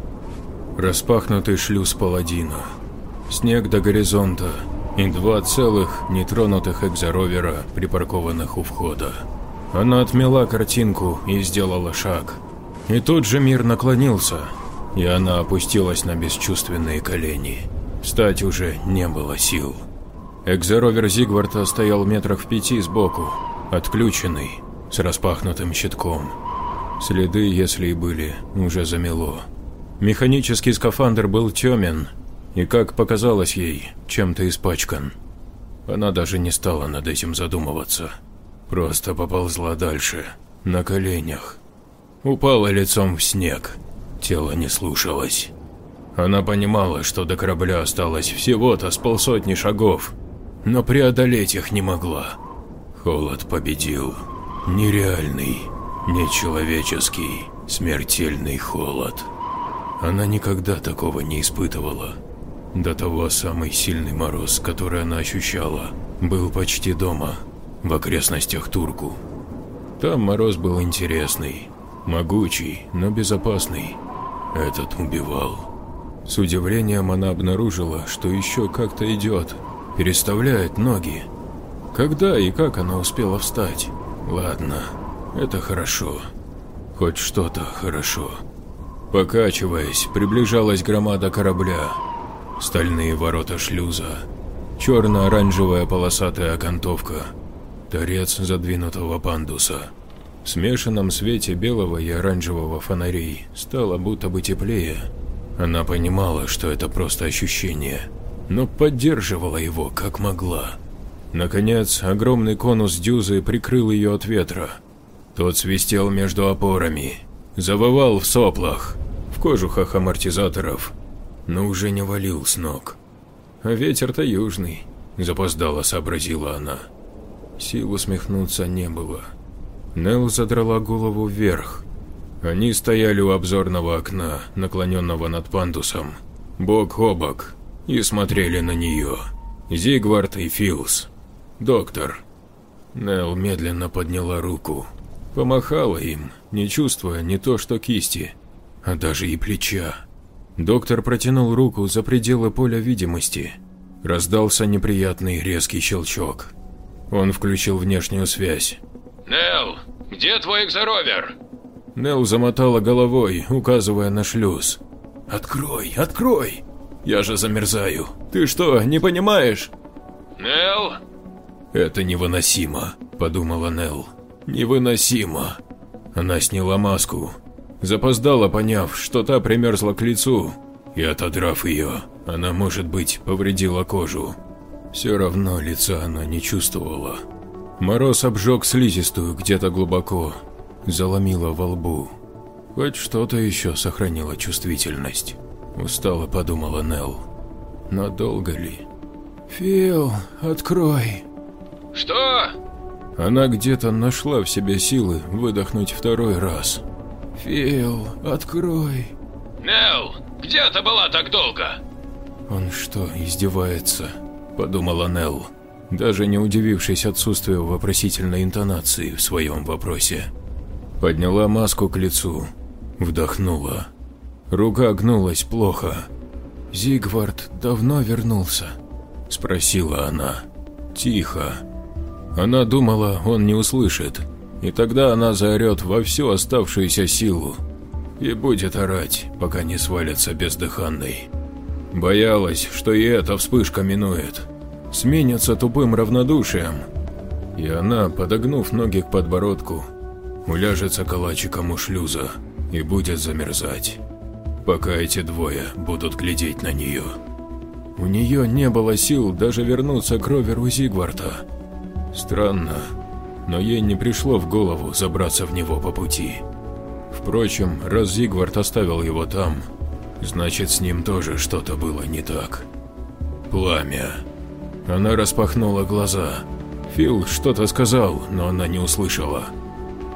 Распахнутый шлюз паладина, снег до горизонта и два целых нетронутых экзоровера, припаркованных у входа. Она отмела картинку и сделала шаг. И тут же мир наклонился. И она опустилась на бесчувственные колени. Встать уже не было сил. Экзеровер Зигварта стоял метрах в пяти сбоку, отключенный, с распахнутым щитком. Следы, если и были, уже замело. Механический скафандр был темен и, как показалось ей, чем-то испачкан. Она даже не стала над этим задумываться. Просто поползла дальше, на коленях. Упала лицом в снег. Тело не слушалось. Она понимала, что до корабля осталось всего-то с полсотни шагов, но преодолеть их не могла. Холод победил. Нереальный, нечеловеческий, смертельный холод. Она никогда такого не испытывала. До того самый сильный мороз, который она ощущала, был почти дома, в окрестностях Турку. Там мороз был интересный, могучий, но безопасный. Этот убивал. С удивлением она обнаружила, что еще как-то идет, переставляет ноги. Когда и как она успела встать? Ладно, это хорошо. Хоть что-то хорошо. Покачиваясь, приближалась громада корабля. Стальные ворота шлюза. Черно-оранжевая полосатая окантовка. Торец задвинутого пандуса. В смешанном свете белого и оранжевого фонарей стало будто бы теплее. Она понимала, что это просто ощущение, но поддерживала его как могла. Наконец, огромный конус дюзы прикрыл ее от ветра. Тот свистел между опорами, завывал в соплах, в кожухах амортизаторов, но уже не валил с ног. А ветер-то южный, запоздало сообразила она. Сил усмехнуться не было. Нелл задрала голову вверх. Они стояли у обзорного окна, наклоненного над пандусом, бок о бок, и смотрели на нее. Зигвард и Филс. Доктор. Нелл медленно подняла руку, помахала им, не чувствуя не то что кисти, а даже и плеча. Доктор протянул руку за пределы поля видимости. Раздался неприятный резкий щелчок. Он включил внешнюю связь. Нел, где твой экзоровер? Нел замотала головой, указывая на шлюз. «Открой, открой! Я же замерзаю. Ты что, не понимаешь?» Нел? «Это невыносимо», – подумала Нел. «Невыносимо». Она сняла маску. Запоздала, поняв, что та примерзла к лицу, и, отодрав ее, она, может быть, повредила кожу. Все равно лица она не чувствовала. Мороз обжег слизистую где-то глубоко, заломило во лбу. Хоть что-то еще сохранило чувствительность. Устало подумала Нелл. Надолго ли? «Фил, открой!» Что? Она где-то нашла в себе силы выдохнуть второй раз. «Фил, открой!» Нел, где ты была так долго? «Он что, издевается?» – подумала Нелл, даже не удивившись отсутствию вопросительной интонации в своем вопросе. Подняла маску к лицу, вдохнула. Рука гнулась плохо. «Зигвард давно вернулся?» – спросила она. Тихо. Она думала, он не услышит, и тогда она заорет во всю оставшуюся силу и будет орать, пока не свалится бездыханной. Боялась, что и эта вспышка минует, сменится тупым равнодушием, и она, подогнув ноги к подбородку, уляжется калачиком у шлюза и будет замерзать, пока эти двое будут глядеть на нее. У нее не было сил даже вернуться к роверу Зигварта. Странно, но ей не пришло в голову забраться в него по пути. Впрочем, раз Зигвард оставил его там, значит с ним тоже что-то было не так. Пламя. Она распахнула глаза. Фил что-то сказал, но она не услышала.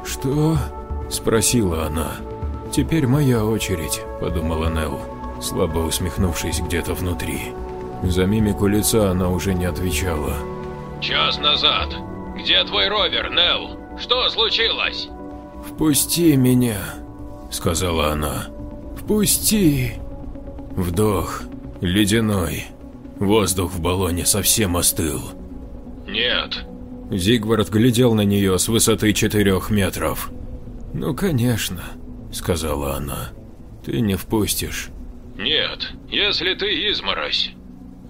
«Что?» – спросила она. «Теперь моя очередь», – подумала Нелл, слабо усмехнувшись где-то внутри. За мимику лица она уже не отвечала. Час назад. Где твой ровер, Нел? Что случилось? «Впусти меня», – сказала она. «Впусти!» Вдох. Ледяной. Воздух в баллоне совсем остыл. Нет. Зигвард глядел на нее с высоты четырех метров. «Ну, конечно», – сказала она. Ты не впустишь. Нет, если ты изморозь.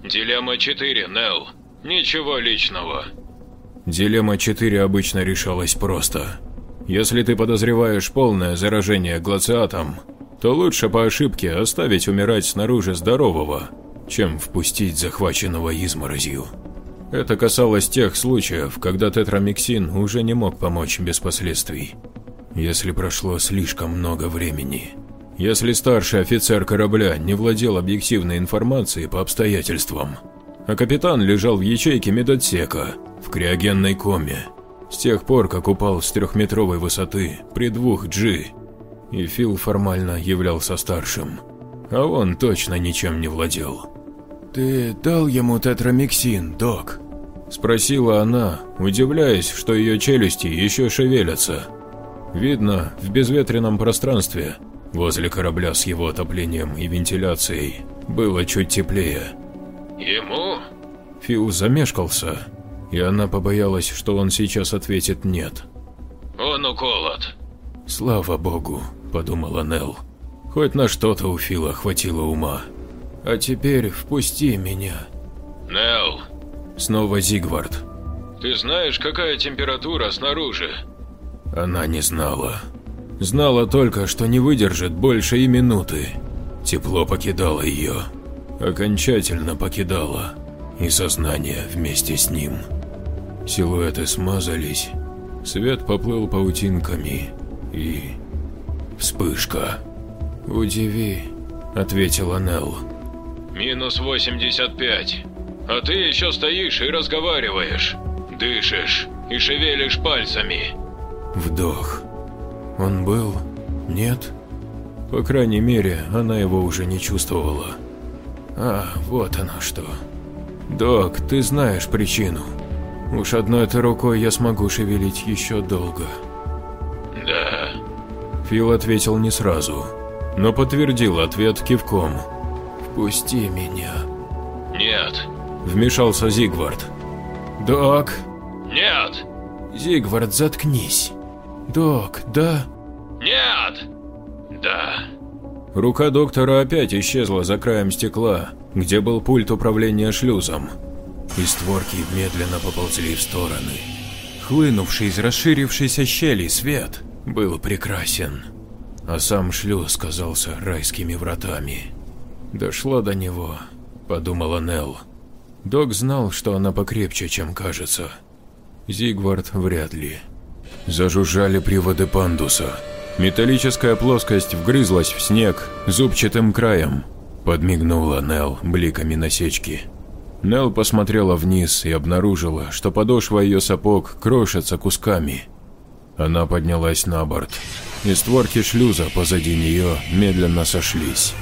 Дилемма 4, Нелл. Ничего личного. Дилемма 4 обычно решалась просто. Если ты подозреваешь полное заражение глациатом, то лучше по ошибке оставить умирать снаружи здорового, чем впустить захваченного изморозью. Это касалось тех случаев, когда тетрамиксин уже не мог помочь без последствий. Если прошло слишком много времени. Если старший офицер корабля не владел объективной информацией по обстоятельствам, а капитан лежал в ячейке медотсека в криогенной коме с тех пор, как упал с трехметровой высоты при двух G, и Фил формально являлся старшим, а он точно ничем не владел. «Ты дал ему тетрамиксин, док?» – спросила она, удивляясь, что ее челюсти еще шевелятся. Видно, в безветренном пространстве, возле корабля с его отоплением и вентиляцией, было чуть теплее. Ему? Фил замешкался, и она побоялась, что он сейчас ответит «нет». Он уколот. «Слава богу», – подумала Нелл. «Хоть на что-то у Фила хватило ума». А теперь впусти меня. Нелл. Снова Зигвард. Ты знаешь, какая температура снаружи? Она не знала. Знала только, что не выдержит больше и минуты. Тепло покидало ее. Окончательно покидало. И сознание вместе с ним. Силуэты смазались. Свет поплыл паутинками. И... Вспышка. «Удиви», — ответила Нелл. Минус 85. А ты еще стоишь и разговариваешь. Дышишь и шевелишь пальцами. Вдох. Он был? Нет? По крайней мере, она его уже не чувствовала. А, вот оно что. Док, ты знаешь причину. Уж одной этой рукой я смогу шевелить еще долго. Да. Фил ответил не сразу, но подтвердил ответ кивком. «Пусти меня». «Нет». Вмешался Зигвард. «Док». «Нет». «Зигвард, заткнись». «Док, да?» «Нет». «Да». Рука доктора опять исчезла за краем стекла, где был пульт управления шлюзом. И створки медленно поползли в стороны. Хлынувший из расширившейся щели свет был прекрасен, а сам шлюз казался райскими вратами. Дошло до него, подумала Нелл. Док знал, что она покрепче, чем кажется. Зигвард вряд ли. Зажужжали приводы пандуса. Металлическая плоскость вгрызлась в снег зубчатым краем. Подмигнула Нелл бликами насечки. Нелл посмотрела вниз и обнаружила, что подошва ее сапог крошится кусками. Она поднялась на борт, и створки шлюза позади нее медленно сошлись.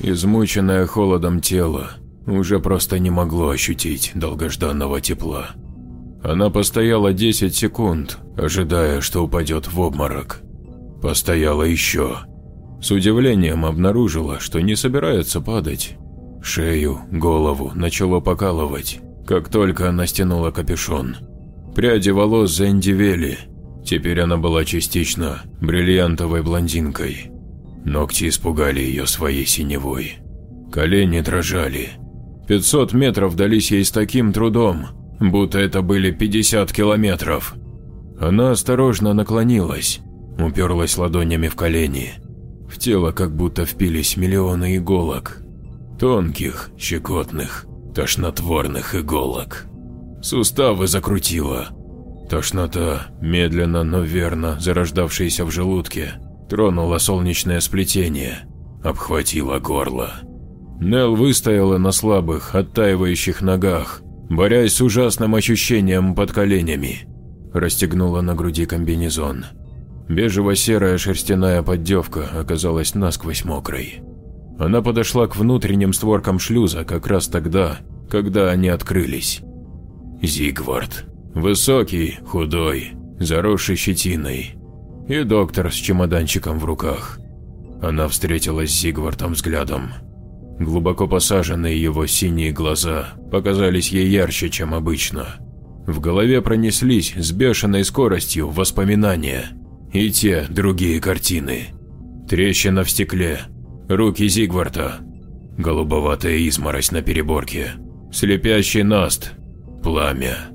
Измученное холодом тело уже просто не могло ощутить долгожданного тепла. Она постояла 10 секунд, ожидая, что упадет в обморок. Постояла еще. С удивлением обнаружила, что не собирается падать. Шею, голову начало покалывать, как только она стянула капюшон. Пряди волос заиндивели, теперь она была частично бриллиантовой блондинкой. Ногти испугали ее своей синевой. Колени дрожали. 500 метров дались ей с таким трудом, будто это были 50 километров. Она осторожно наклонилась, уперлась ладонями в колени. В тело как будто впились миллионы иголок. Тонких, щекотных, тошнотворных иголок. Суставы закрутило. Тошнота, медленно, но верно зарождавшаяся в желудке, Тронуло солнечное сплетение, обхватило горло. Нел выстояла на слабых, оттаивающих ногах, борясь с ужасным ощущением под коленями. Расстегнула на груди комбинезон. Бежево-серая шерстяная поддевка оказалась насквозь мокрой. Она подошла к внутренним створкам шлюза как раз тогда, когда они открылись. Зигвард. Высокий, худой, заросший щетиной, и доктор с чемоданчиком в руках. Она встретилась с Зигвартом взглядом. Глубоко посаженные его синие глаза показались ей ярче, чем обычно. В голове пронеслись с бешеной скоростью воспоминания и те другие картины. Трещина в стекле. Руки Зигварта. Голубоватая изморозь на переборке. Слепящий наст. Пламя.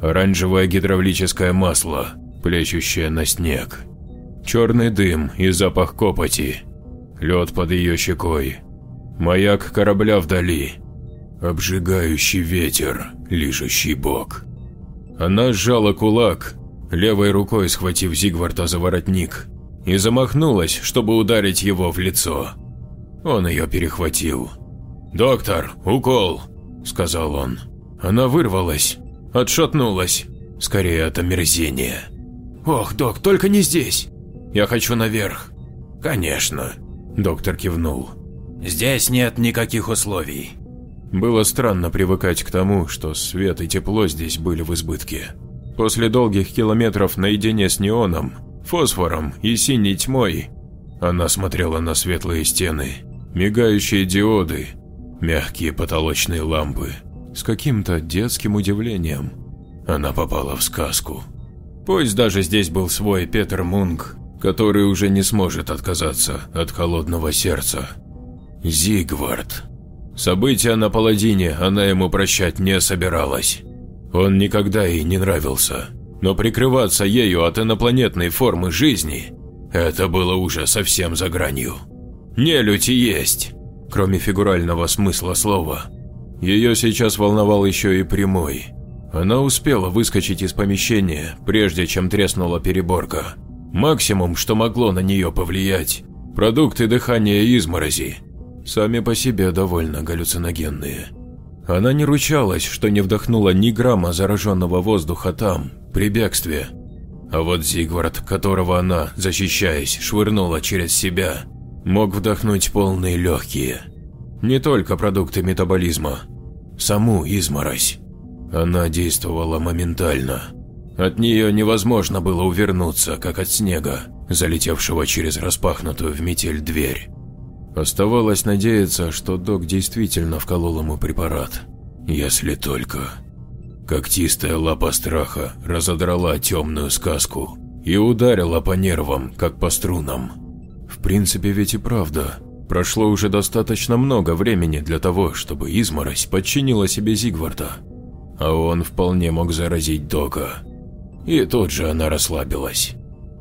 Оранжевое гидравлическое масло, плещущее на снег. Черный дым и запах копоти. Лед под ее щекой. Маяк корабля вдали. Обжигающий ветер, лижущий бок. Она сжала кулак, левой рукой схватив Зигварда за воротник, и замахнулась, чтобы ударить его в лицо. Он ее перехватил. «Доктор, укол!» – сказал он. Она вырвалась, отшатнулась, скорее от омерзения. «Ох, док, только не здесь! Я хочу наверх!» «Конечно!» – доктор кивнул. «Здесь нет никаких условий». Было странно привыкать к тому, что свет и тепло здесь были в избытке. После долгих километров наедине с неоном, фосфором и синей тьмой, она смотрела на светлые стены, мигающие диоды, мягкие потолочные лампы. С каким-то детским удивлением она попала в сказку. Пусть даже здесь был свой Петер Мунк, который уже не сможет отказаться от холодного сердца. Зигвард. События на Паладине она ему прощать не собиралась. Он никогда ей не нравился, но прикрываться ею от инопланетной формы жизни – это было уже совсем за гранью. Нелюдь есть, кроме фигурального смысла слова. Ее сейчас волновал еще и прямой. Она успела выскочить из помещения, прежде чем треснула переборка. Максимум, что могло на нее повлиять – продукты дыхания изморози – сами по себе довольно галлюциногенные. Она не ручалась, что не вдохнула ни грамма зараженного воздуха там, при бегстве. А вот Зигвард, которого она, защищаясь, швырнула через себя, мог вдохнуть полные легкие. Не только продукты метаболизма, саму изморозь. Она действовала моментально. От нее невозможно было увернуться, как от снега, залетевшего через распахнутую в метель дверь. Оставалось надеяться, что док действительно вколол ему препарат. Если только. Когтистая лапа страха разодрала темную сказку и ударила по нервам, как по струнам. В принципе, ведь и правда. Прошло уже достаточно много времени для того, чтобы изморозь подчинила себе Зигварда. А он вполне мог заразить Дока. И тут же она расслабилась.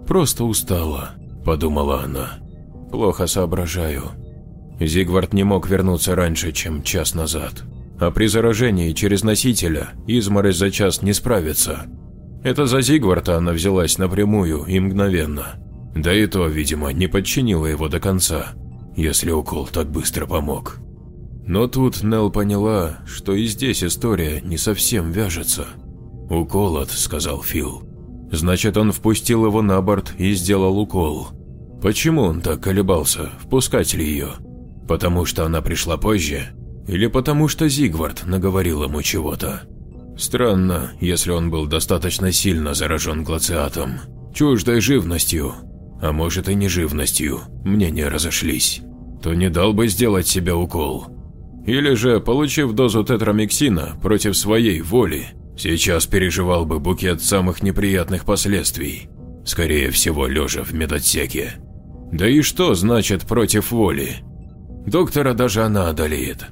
«Просто устала», – подумала она. Плохо соображаю. Зигвард не мог вернуться раньше, чем час назад. А при заражении через носителя изморозь за час не справится. Это за Зигварда она взялась напрямую и мгновенно. Да и то, видимо, не подчинила его до конца, если укол так быстро помог. Но тут Нел поняла, что и здесь история не совсем вяжется. «Уколот», — сказал Фил. Значит, он впустил его на борт и сделал укол. Почему он так колебался, впускать ли ее? Потому что она пришла позже? Или потому что Зигвард наговорил ему чего-то? Странно, если он был достаточно сильно заражен глациатом, чуждой живностью, а может и не живностью, мнения разошлись, то не дал бы сделать себе укол. Или же, получив дозу тетрамиксина против своей воли, сейчас переживал бы букет самых неприятных последствий, скорее всего лежа в медотсеке. Да и что значит против воли? Доктора даже она одолеет.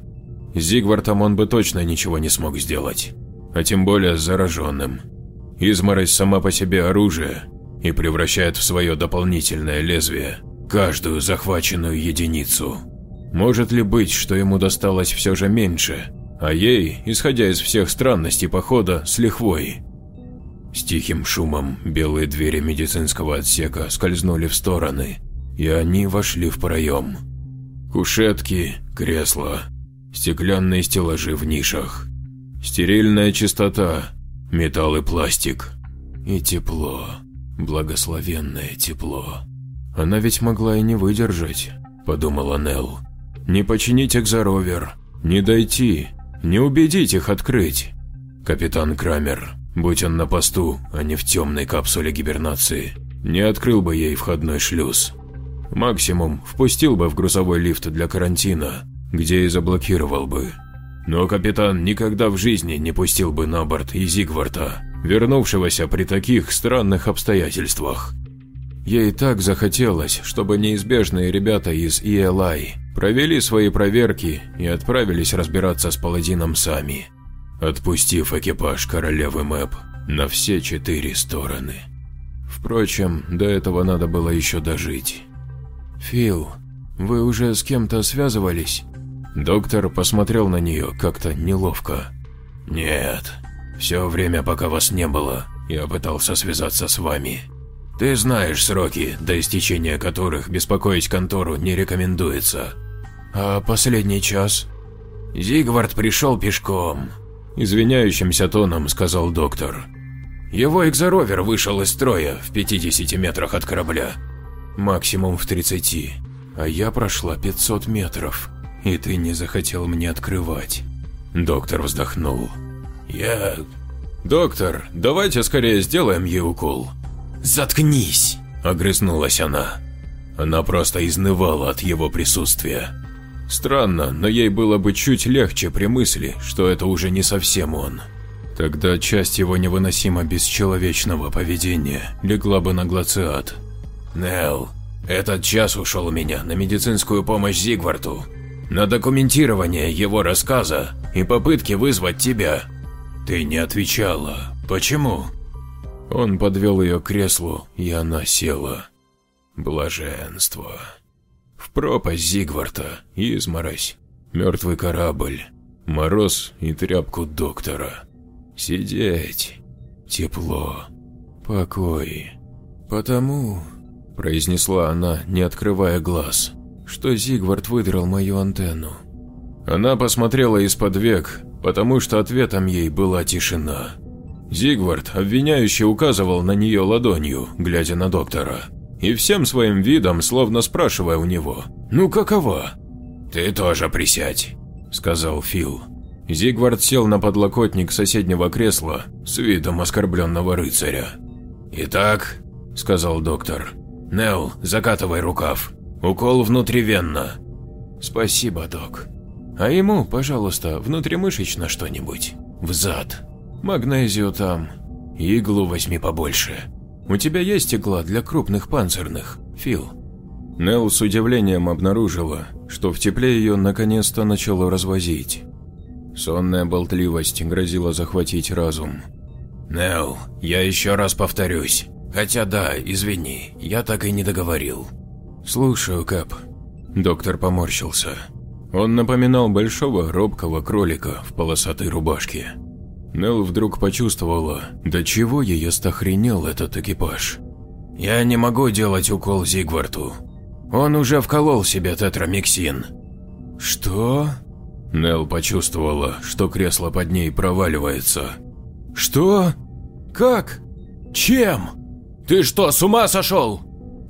Зигвартом он бы точно ничего не смог сделать, а тем более зараженным. Изморозь сама по себе оружие и превращает в свое дополнительное лезвие каждую захваченную единицу. Может ли быть, что ему досталось все же меньше, а ей, исходя из всех странностей похода, с лихвой? С тихим шумом белые двери медицинского отсека скользнули в стороны, и они вошли в проем. Кушетки, кресла, стеклянные стеллажи в нишах, стерильная чистота, металл и пластик. И тепло, благословенное тепло. Она ведь могла и не выдержать, подумала Нелл. Не починить экзоровер, не дойти, не убедить их открыть. Капитан Крамер, будь он на посту, а не в темной капсуле гибернации, не открыл бы ей входной шлюз. Максимум впустил бы в грузовой лифт для карантина, где и заблокировал бы. Но капитан никогда в жизни не пустил бы на борт и Зигварта, вернувшегося при таких странных обстоятельствах. Ей так захотелось, чтобы неизбежные ребята из ELI провели свои проверки и отправились разбираться с паладином сами, отпустив экипаж королевы Мэп на все четыре стороны. Впрочем, до этого надо было еще дожить. «Фил, вы уже с кем-то связывались?» Доктор посмотрел на нее как-то неловко. «Нет, все время, пока вас не было, я пытался связаться с вами. Ты знаешь сроки, до истечения которых беспокоить контору не рекомендуется. А последний час? Зигвард пришел пешком. Извиняющимся тоном сказал доктор. Его экзоровер вышел из строя в 50 метрах от корабля. Максимум в 30. А я прошла 500 метров. И ты не захотел мне открывать. Доктор вздохнул. Я... Доктор, давайте скорее сделаем ей укол. «Заткнись!» – огрызнулась она. Она просто изнывала от его присутствия. Странно, но ей было бы чуть легче при мысли, что это уже не совсем он. Тогда часть его невыносимо бесчеловечного поведения легла бы на глациат. «Нелл, этот час ушел у меня на медицинскую помощь Зигварту, на документирование его рассказа и попытки вызвать тебя. Ты не отвечала. Почему?» Он подвел ее к креслу, и она села. Блаженство. В пропасть Зигварта, изморозь, мертвый корабль, мороз и тряпку доктора. Сидеть, тепло, покой. Потому, произнесла она, не открывая глаз, что Зигвард выдрал мою антенну. Она посмотрела из-под век, потому что ответом ей была тишина. Зигвард обвиняюще указывал на нее ладонью, глядя на доктора, и всем своим видом, словно спрашивая у него «Ну какова?» «Ты тоже присядь», – сказал Фил. Зигвард сел на подлокотник соседнего кресла с видом оскорбленного рыцаря. «Итак», – сказал доктор, – «Нелл, закатывай рукав. Укол внутривенно». «Спасибо, док. А ему, пожалуйста, внутримышечно что-нибудь. В зад». Магнезию там. Иглу возьми побольше. У тебя есть игла для крупных панцирных, Фил?» Нелл с удивлением обнаружила, что в тепле ее наконец-то начало развозить. Сонная болтливость грозила захватить разум. «Нелл, я еще раз повторюсь. Хотя да, извини, я так и не договорил». «Слушаю, Кэп». Доктор поморщился. Он напоминал большого робкого кролика в полосатой рубашке. Нелл вдруг почувствовала, до чего ее стохренел этот экипаж. «Я не могу делать укол Зигварту. Он уже вколол себе тетрамиксин». «Что?» Нелл почувствовала, что кресло под ней проваливается. «Что? Как? Чем? Ты что, с ума сошел?»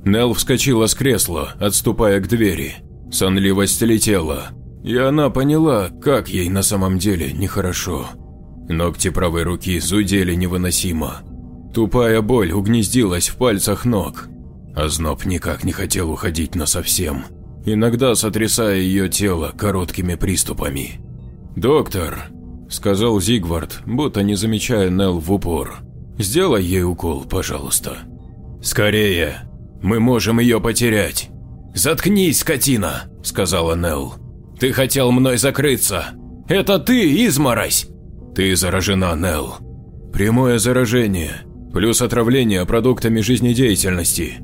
Нелл вскочила с кресла, отступая к двери. Сонливость летела, и она поняла, как ей на самом деле нехорошо. Ногти правой руки зудели невыносимо. Тупая боль угнездилась в пальцах ног. А зноб никак не хотел уходить насовсем, иногда сотрясая ее тело короткими приступами. «Доктор», – сказал Зигвард, будто не замечая Нелл в упор, – «сделай ей укол, пожалуйста». «Скорее! Мы можем ее потерять!» «Заткнись, скотина!» – сказала Нелл. «Ты хотел мной закрыться! Это ты, изморозь!» Ты заражена, Нелл. Прямое заражение, плюс отравление продуктами жизнедеятельности.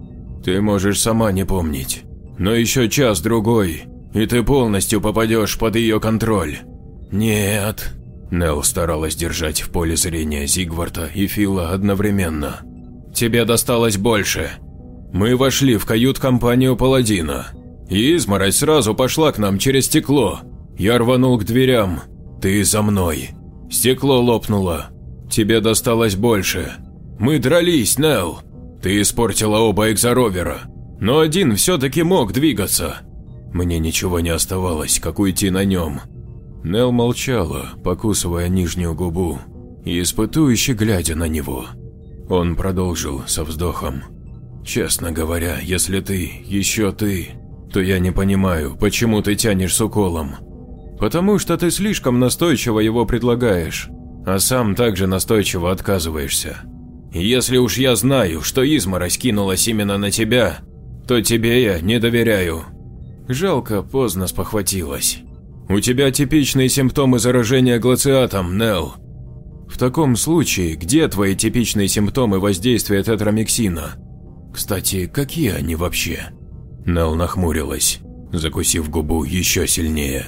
Ты можешь сама не помнить. Но еще час-другой, и ты полностью попадешь под ее контроль. Нет. Нелл старалась держать в поле зрения Зигварта и Фила одновременно. Тебе досталось больше. Мы вошли в кают-компанию Паладина. И изморозь сразу пошла к нам через стекло. Я рванул к дверям. Ты за мной. Стекло лопнуло. Тебе досталось больше. Мы дрались, Нелл. Ты испортила оба экзоровера, но один все-таки мог двигаться. Мне ничего не оставалось, как уйти на нем. Нелл молчала, покусывая нижнюю губу и испытующе глядя на него. Он продолжил со вздохом. «Честно говоря, если ты, еще ты, то я не понимаю, почему ты тянешь с уколом. Потому что ты слишком настойчиво его предлагаешь, а сам также настойчиво отказываешься. Если уж я знаю, что изморозь кинулась именно на тебя, то тебе я не доверяю. Жалко, поздно спохватилась. У тебя типичные симптомы заражения глациатом, Нелл. В таком случае, где твои типичные симптомы воздействия тетрамиксина? Кстати, какие они вообще? Нелл нахмурилась, закусив губу еще сильнее.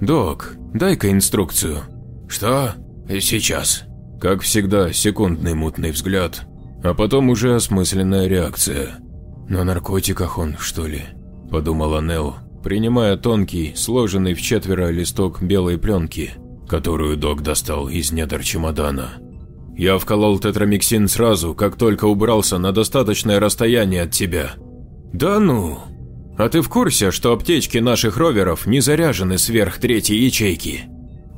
«Док, дай-ка инструкцию». «Что? Сейчас». Как всегда, секундный мутный взгляд, а потом уже осмысленная реакция. «На наркотиках он, что ли?» – подумала Нелл, принимая тонкий, сложенный в четверо листок белой пленки, которую док достал из недр чемодана. «Я вколол тетрамиксин сразу, как только убрался на достаточное расстояние от тебя». «Да ну!» «А ты в курсе, что аптечки наших роверов не заряжены сверх третьей ячейки?»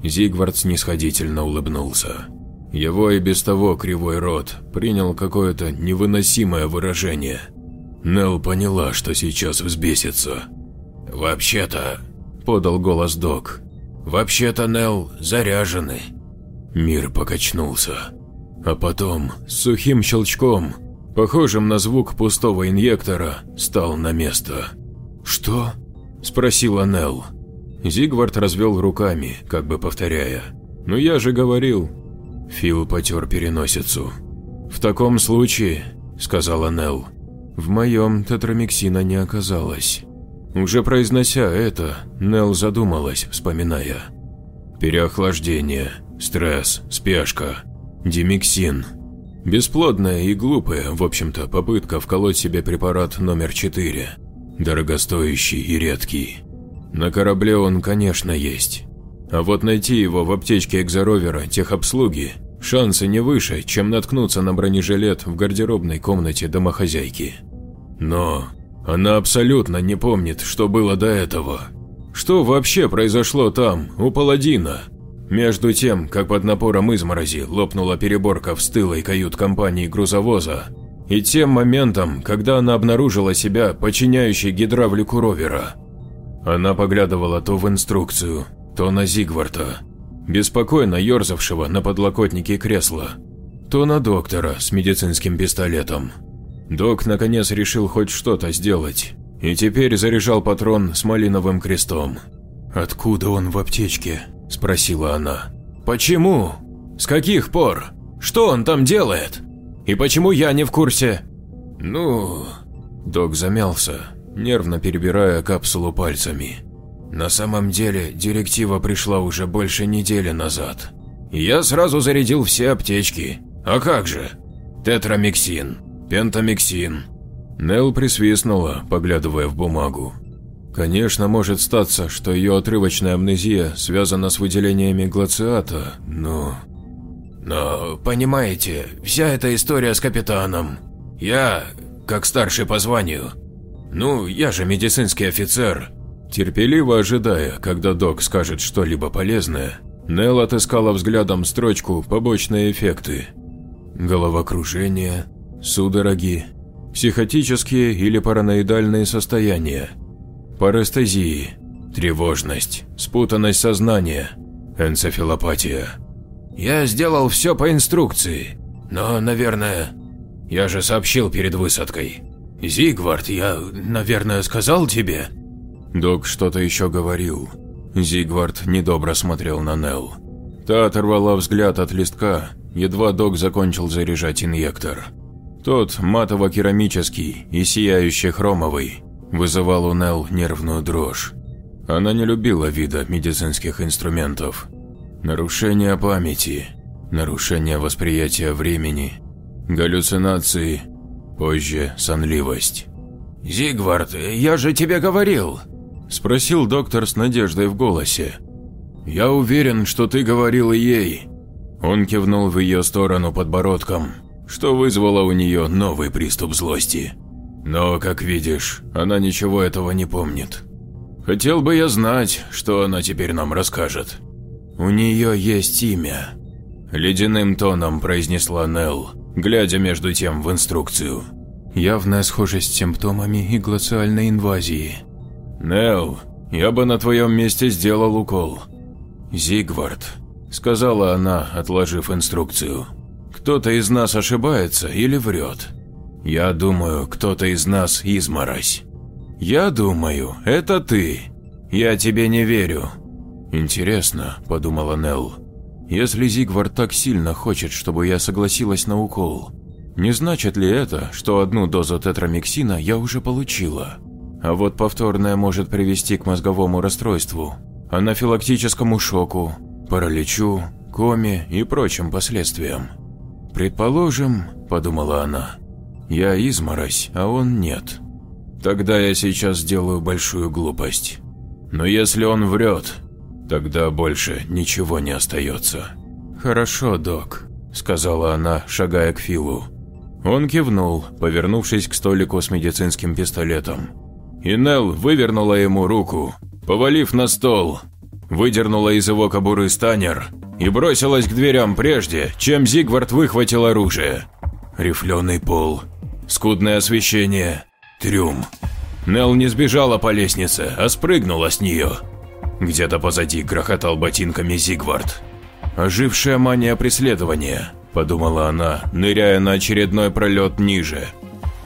Зигвард снисходительно улыбнулся. Его и без того кривой рот принял какое-то невыносимое выражение. Нелл поняла, что сейчас взбесится. «Вообще-то», – подал голос док, – «вообще-то, Нелл, заряжены». Мир покачнулся. А потом, с сухим щелчком, похожим на звук пустого инъектора, стал на место. «Что?» – спросила Нелл. Зигвард развел руками, как бы повторяя. «Ну я же говорил». Фил потер переносицу. «В таком случае», – сказала Нелл, – «в моем тетрамиксина не оказалось». Уже произнося это, Нелл задумалась, вспоминая. Переохлаждение, стресс, спешка, димиксин. Бесплодная и глупая, в общем-то, попытка вколоть себе препарат номер 4 дорогостоящий и редкий. На корабле он, конечно, есть. А вот найти его в аптечке экзоровера техобслуги шансы не выше, чем наткнуться на бронежилет в гардеробной комнате домохозяйки. Но она абсолютно не помнит, что было до этого. Что вообще произошло там, у паладина? Между тем, как под напором изморози лопнула переборка в стылой кают-компании грузовоза, и тем моментом, когда она обнаружила себя подчиняющей гидравлику ровера. Она поглядывала то в инструкцию, то на Зигварта, беспокойно ерзавшего на подлокотнике кресла, то на доктора с медицинским пистолетом. Док наконец решил хоть что-то сделать, и теперь заряжал патрон с малиновым крестом. «Откуда он в аптечке?» – спросила она. «Почему? С каких пор? Что он там делает?» И почему я не в курсе?» «Ну...» Док замялся, нервно перебирая капсулу пальцами. «На самом деле, директива пришла уже больше недели назад. Я сразу зарядил все аптечки. А как же? Тетрамиксин, пентамиксин». Нелл присвистнула, поглядывая в бумагу. Конечно, может статься, что ее отрывочная амнезия связана с выделениями глациата, но… Но, понимаете, вся эта история с капитаном. Я, как старший по званию, ну, я же медицинский офицер. Терпеливо ожидая, когда док скажет что-либо полезное, Нелл отыскала взглядом строчку «Побочные эффекты». Головокружение, судороги, психотические или параноидальные состояния, парестезии, тревожность, спутанность сознания, энцефалопатия. Я сделал все по инструкции, но, наверное, я же сообщил перед высадкой. Зигвард, я, наверное, сказал тебе? Док что-то еще говорил. Зигвард недобро смотрел на Нелл. Та оторвала взгляд от листка, едва док закончил заряжать инъектор. Тот, матово-керамический и сияющий хромовый, вызывал у Нелл нервную дрожь. Она не любила вида медицинских инструментов, Нарушение памяти, нарушение восприятия времени, галлюцинации, позже сонливость. «Зигвард, я же тебе говорил!» – спросил доктор с надеждой в голосе. «Я уверен, что ты говорил ей». Он кивнул в ее сторону подбородком, что вызвало у нее новый приступ злости. Но, как видишь, она ничего этого не помнит. Хотел бы я знать, что она теперь нам расскажет. «У нее есть имя», – ледяным тоном произнесла Нелл, глядя между тем в инструкцию. Явная схожесть с симптомами и глациальной инвазии. «Нелл, я бы на твоем месте сделал укол». «Зигвард», – сказала она, отложив инструкцию. кто-то из нас ошибается или врет. Я думаю, кто-то из нас изморозь. Я думаю, это ты. Я тебе не верю. Интересно, подумала Нелл, если Зигвард так сильно хочет, чтобы я согласилась на укол, не значит ли это, что одну дозу тетрамиксина я уже получила? А вот повторное может привести к мозговому расстройству, анафилактическому шоку, параличу, коме и прочим последствиям. «Предположим», – подумала она, – «я изморозь, а он нет. Тогда я сейчас сделаю большую глупость. Но если он врет, тогда больше ничего не остается». «Хорошо, док», – сказала она, шагая к Филу. Он кивнул, повернувшись к столику с медицинским пистолетом. И Нелл вывернула ему руку, повалив на стол, выдернула из его кобуры станер и бросилась к дверям прежде, чем Зигвард выхватил оружие. Рифленый пол, скудное освещение, трюм. Нелл не сбежала по лестнице, а спрыгнула с нее. Где-то позади грохотал ботинками Зигвард. Ожившая мания преследования, подумала она, ныряя на очередной пролет ниже.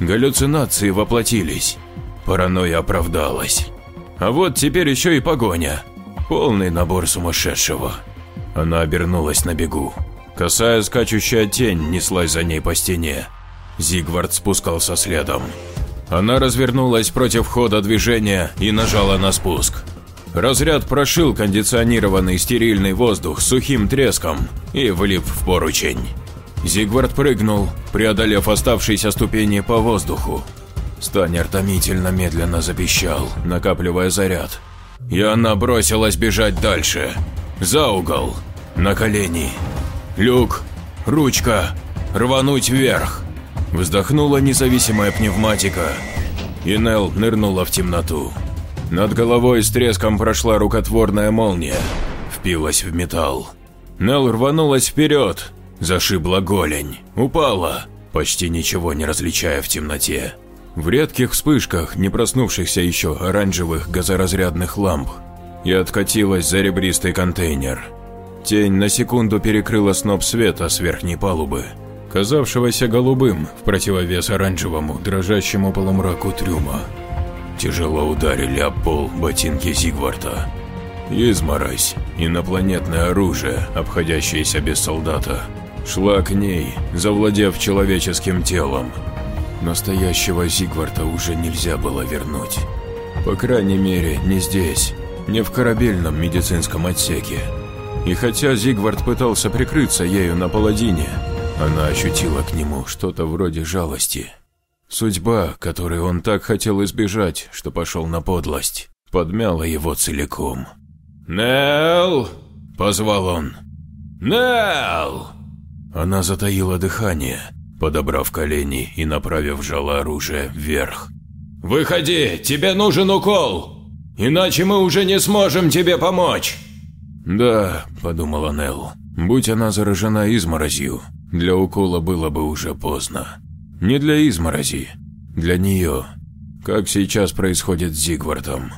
Галлюцинации воплотились, паранойя оправдалась. А вот теперь еще и погоня. Полный набор сумасшедшего. Она обернулась на бегу. Косая скачущая тень неслась за ней по стене. Зигвард спускался следом. Она развернулась против хода движения и нажала на спуск. Разряд прошил кондиционированный стерильный воздух сухим треском и влип в поручень. Зигвард прыгнул, преодолев оставшиеся ступени по воздуху. Станер томительно медленно запищал, накапливая заряд. И она бросилась бежать дальше. За угол. На колени. Люк. Ручка. Рвануть вверх. Вздохнула независимая пневматика. И Нелл нырнула в темноту. Над головой с треском прошла рукотворная молния. Впилась в металл. Нелл рванулась вперед. Зашибла голень. Упала, почти ничего не различая в темноте. В редких вспышках, не проснувшихся еще оранжевых газоразрядных ламп, и откатилась за ребристый контейнер. Тень на секунду перекрыла сноп света с верхней палубы, казавшегося голубым в противовес оранжевому, дрожащему полумраку трюма. Тяжело ударили об пол ботинки Зигварта. Изморозь, инопланетное оружие, обходящееся без солдата, шла к ней, завладев человеческим телом, Настоящего Зигварда уже нельзя было вернуть. По крайней мере, не здесь, не в корабельном медицинском отсеке. И хотя Зигвард пытался прикрыться ею на паладине, она ощутила к нему что-то вроде жалости. Судьба, которой он так хотел избежать, что пошел на подлость, подмяла его целиком. «Нелл!» – позвал он. «Нелл!» Она затаила дыхание, подобрав колени и направив жало оружия вверх. «Выходи, тебе нужен укол, иначе мы уже не сможем тебе помочь!» «Да», – подумала Нелл, – «будь она заражена изморозью, для укола было бы уже поздно. Не для изморози, для нее, как сейчас происходит с Зигвартом.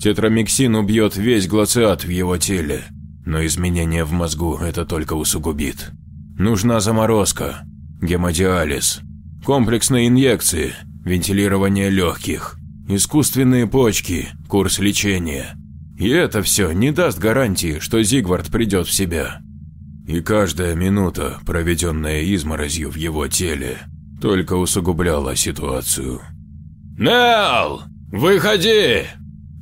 Тетрамиксин убьет весь глациат в его теле, но изменение в мозгу это только усугубит. Нужна заморозка, гемодиализ, комплексные инъекции, вентилирование легких, искусственные почки, курс лечения. И это все не даст гарантии, что Зигвард придет в себя. И каждая минута, проведенная изморозью в его теле, только усугубляла ситуацию. «Нелл, выходи!»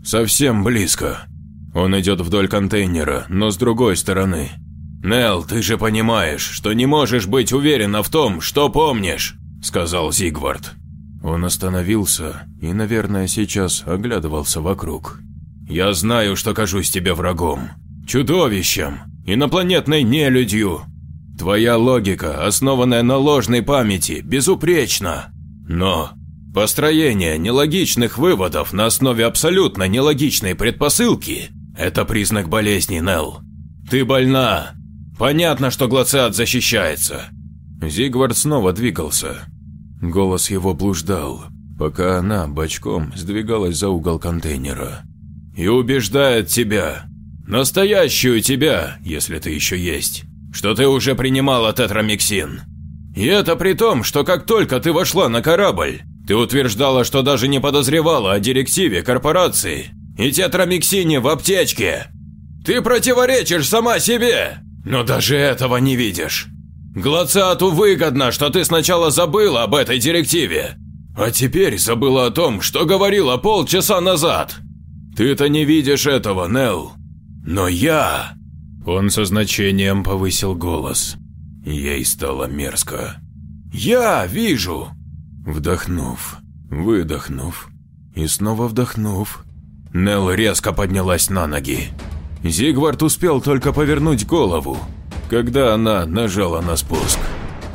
Совсем близко. Он идет вдоль контейнера, но с другой стороны. «Нелл, ты же понимаешь, что не можешь быть уверена в том, что помнишь», – сказал Зигвард. Он остановился и, наверное, сейчас оглядывался вокруг. «Я знаю, что кажусь тебе врагом, чудовищем, инопланетной нелюдью. Твоя логика, основанная на ложной памяти, безупречна. Но построение нелогичных выводов на основе абсолютно нелогичной предпосылки – это признак болезни, Нелл. Ты больна, Понятно, что Глациат защищается. Зигвард снова двигался. Голос его блуждал, пока она бочком сдвигалась за угол контейнера. И убеждает тебя, настоящую тебя, если ты еще есть, что ты уже принимала тетрамиксин. И это при том, что как только ты вошла на корабль, ты утверждала, что даже не подозревала о директиве корпорации и тетрамиксине в аптечке. Ты противоречишь сама себе, но даже этого не видишь. Глацату выгодно, что ты сначала забыла об этой директиве, а теперь забыла о том, что говорила полчаса назад. Ты-то не видишь этого, Нелл. Но я... Он со значением повысил голос. Ей стало мерзко. «Я вижу!» Вдохнув, выдохнув и снова вдохнув, Нелл резко поднялась на ноги. Зигвард успел только повернуть голову, когда она нажала на спуск.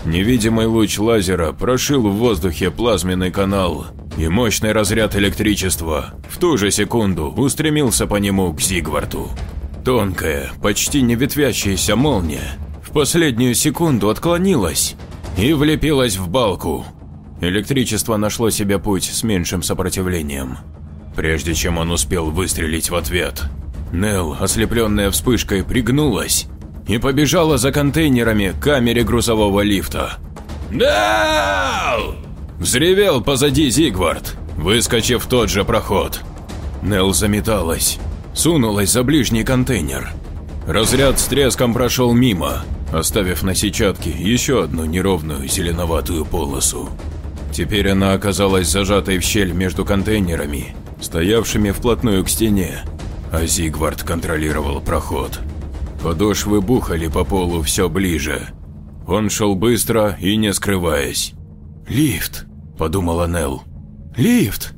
Невидимый луч лазера прошил в воздухе плазменный канал, и мощный разряд электричества в ту же секунду устремился по нему к Зигварту. Тонкая, почти не ветвящаяся молния в последнюю секунду отклонилась и влепилась в балку, Электричество нашло себе путь с меньшим сопротивлением. Прежде чем он успел выстрелить в ответ, Нелл, ослепленная вспышкой, пригнулась и побежала за контейнерами к камере грузового лифта. «Нелл!» – взревел позади Зигвард, выскочив в тот же проход. Нелл заметалась, сунулась за ближний контейнер. Разряд с треском прошел мимо, оставив на сетчатке еще одну неровную зеленоватую полосу. Теперь она оказалась зажатой в щель между контейнерами, стоявшими вплотную к стене, а Зигвард контролировал проход. Подошвы бухали по полу все ближе. Он шел быстро и не скрываясь. «Лифт!» – подумала Нелл. «Лифт!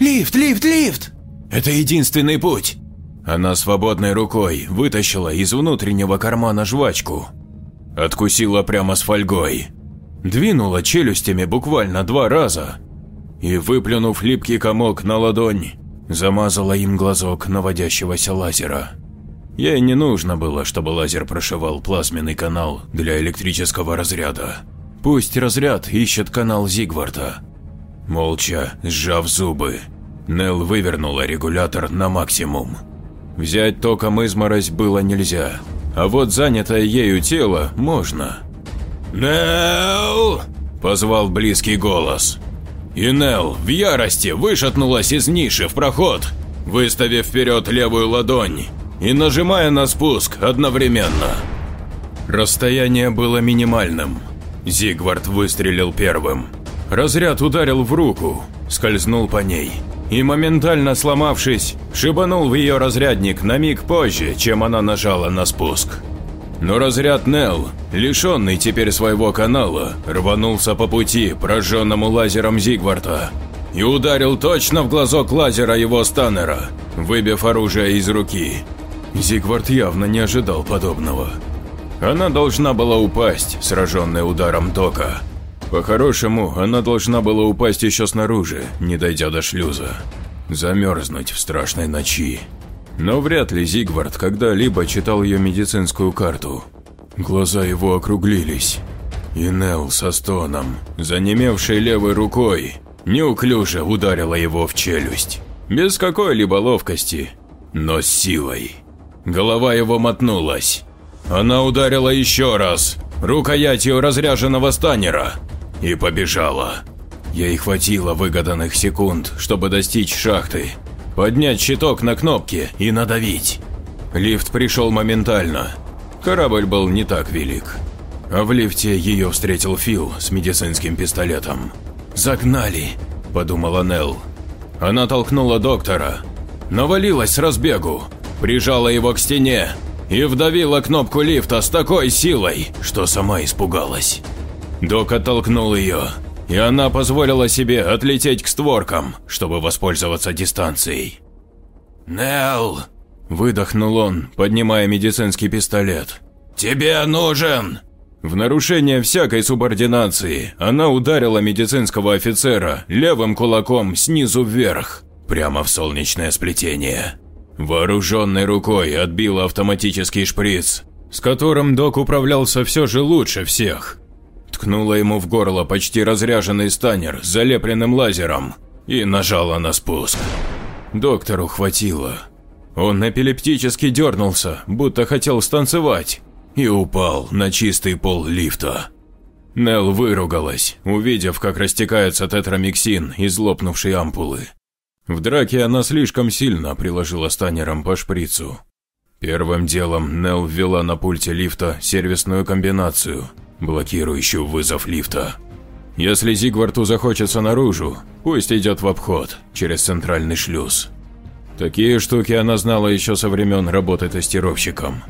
Лифт, лифт, лифт! Это единственный путь!» Она свободной рукой вытащила из внутреннего кармана жвачку. Откусила прямо с фольгой двинула челюстями буквально два раза и, выплюнув липкий комок на ладонь, замазала им глазок наводящегося лазера. Ей не нужно было, чтобы лазер прошивал плазменный канал для электрического разряда. Пусть разряд ищет канал Зигварда. Молча, сжав зубы, Нелл вывернула регулятор на максимум. Взять током изморозь было нельзя, а вот занятое ею тело можно. «Нелл!» – позвал близкий голос. И Нелл в ярости вышатнулась из ниши в проход, выставив вперед левую ладонь и нажимая на спуск одновременно. Расстояние было минимальным. Зигвард выстрелил первым. Разряд ударил в руку, скользнул по ней и, моментально сломавшись, шибанул в ее разрядник на миг позже, чем она нажала на спуск. Но разряд Нел, лишенный теперь своего канала, рванулся по пути, прожженному лазером Зигварта, и ударил точно в глазок лазера его станнера, выбив оружие из руки. Зигвард явно не ожидал подобного. Она должна была упасть, сраженная ударом тока. По-хорошему, она должна была упасть еще снаружи, не дойдя до шлюза. Замерзнуть в страшной ночи. Но вряд ли Зигвард когда-либо читал ее медицинскую карту. Глаза его округлились. И Нелл со стоном, занемевшей левой рукой, неуклюже ударила его в челюсть. Без какой-либо ловкости, но с силой. Голова его мотнулась. Она ударила еще раз, рукоятью разряженного станера, и побежала. Ей хватило выгаданных секунд, чтобы достичь шахты, поднять щиток на кнопке и надавить. Лифт пришел моментально. Корабль был не так велик. А в лифте ее встретил Фил с медицинским пистолетом. «Загнали», – подумала Нелл. Она толкнула доктора, навалилась с разбегу, прижала его к стене и вдавила кнопку лифта с такой силой, что сама испугалась. Док оттолкнул ее, и она позволила себе отлететь к створкам, чтобы воспользоваться дистанцией. «Нелл!» – выдохнул он, поднимая медицинский пистолет. «Тебе нужен!» В нарушение всякой субординации она ударила медицинского офицера левым кулаком снизу вверх, прямо в солнечное сплетение. Вооруженной рукой отбила автоматический шприц, с которым док управлялся все же лучше всех ткнула ему в горло почти разряженный станер с залепленным лазером и нажала на спуск. Доктору хватило. Он эпилептически дернулся, будто хотел станцевать, и упал на чистый пол лифта. Нел выругалась, увидев, как растекается тетрамиксин из лопнувшей ампулы. В драке она слишком сильно приложила станером по шприцу. Первым делом Нел ввела на пульте лифта сервисную комбинацию, блокирующую вызов лифта. Если Зигварту захочется наружу, пусть идет в обход, через центральный шлюз. Такие штуки она знала еще со времен работы тестировщиком.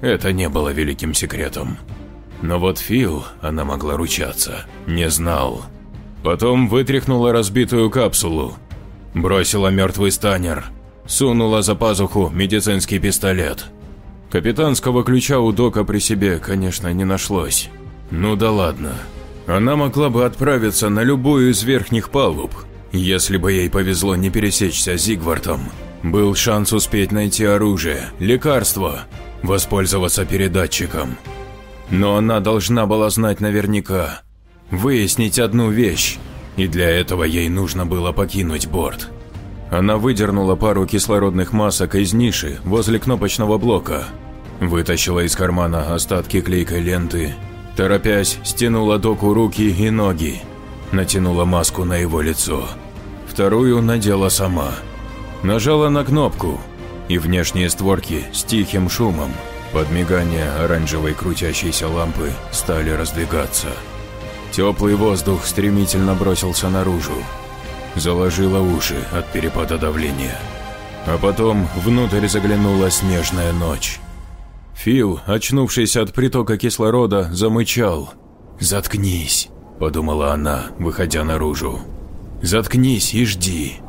Это не было великим секретом. Но вот Фил, она могла ручаться, не знал. Потом вытряхнула разбитую капсулу, бросила мертвый станер, сунула за пазуху медицинский пистолет. Капитанского ключа у Дока при себе, конечно, не нашлось. Ну да ладно. Она могла бы отправиться на любую из верхних палуб, если бы ей повезло не пересечься с Зигвартом. Был шанс успеть найти оружие, лекарство, воспользоваться передатчиком. Но она должна была знать наверняка, выяснить одну вещь, и для этого ей нужно было покинуть борт. Она выдернула пару кислородных масок из ниши возле кнопочного блока, вытащила из кармана остатки клейкой ленты, торопясь, стянула доку руки и ноги, натянула маску на его лицо. Вторую надела сама. Нажала на кнопку, и внешние створки с тихим шумом под мигание оранжевой крутящейся лампы стали раздвигаться. Теплый воздух стремительно бросился наружу. Заложило уши от перепада давления. А потом внутрь заглянула снежная ночь. Фил, очнувшись от притока кислорода, замычал. «Заткнись», – подумала она, выходя наружу. «Заткнись и жди».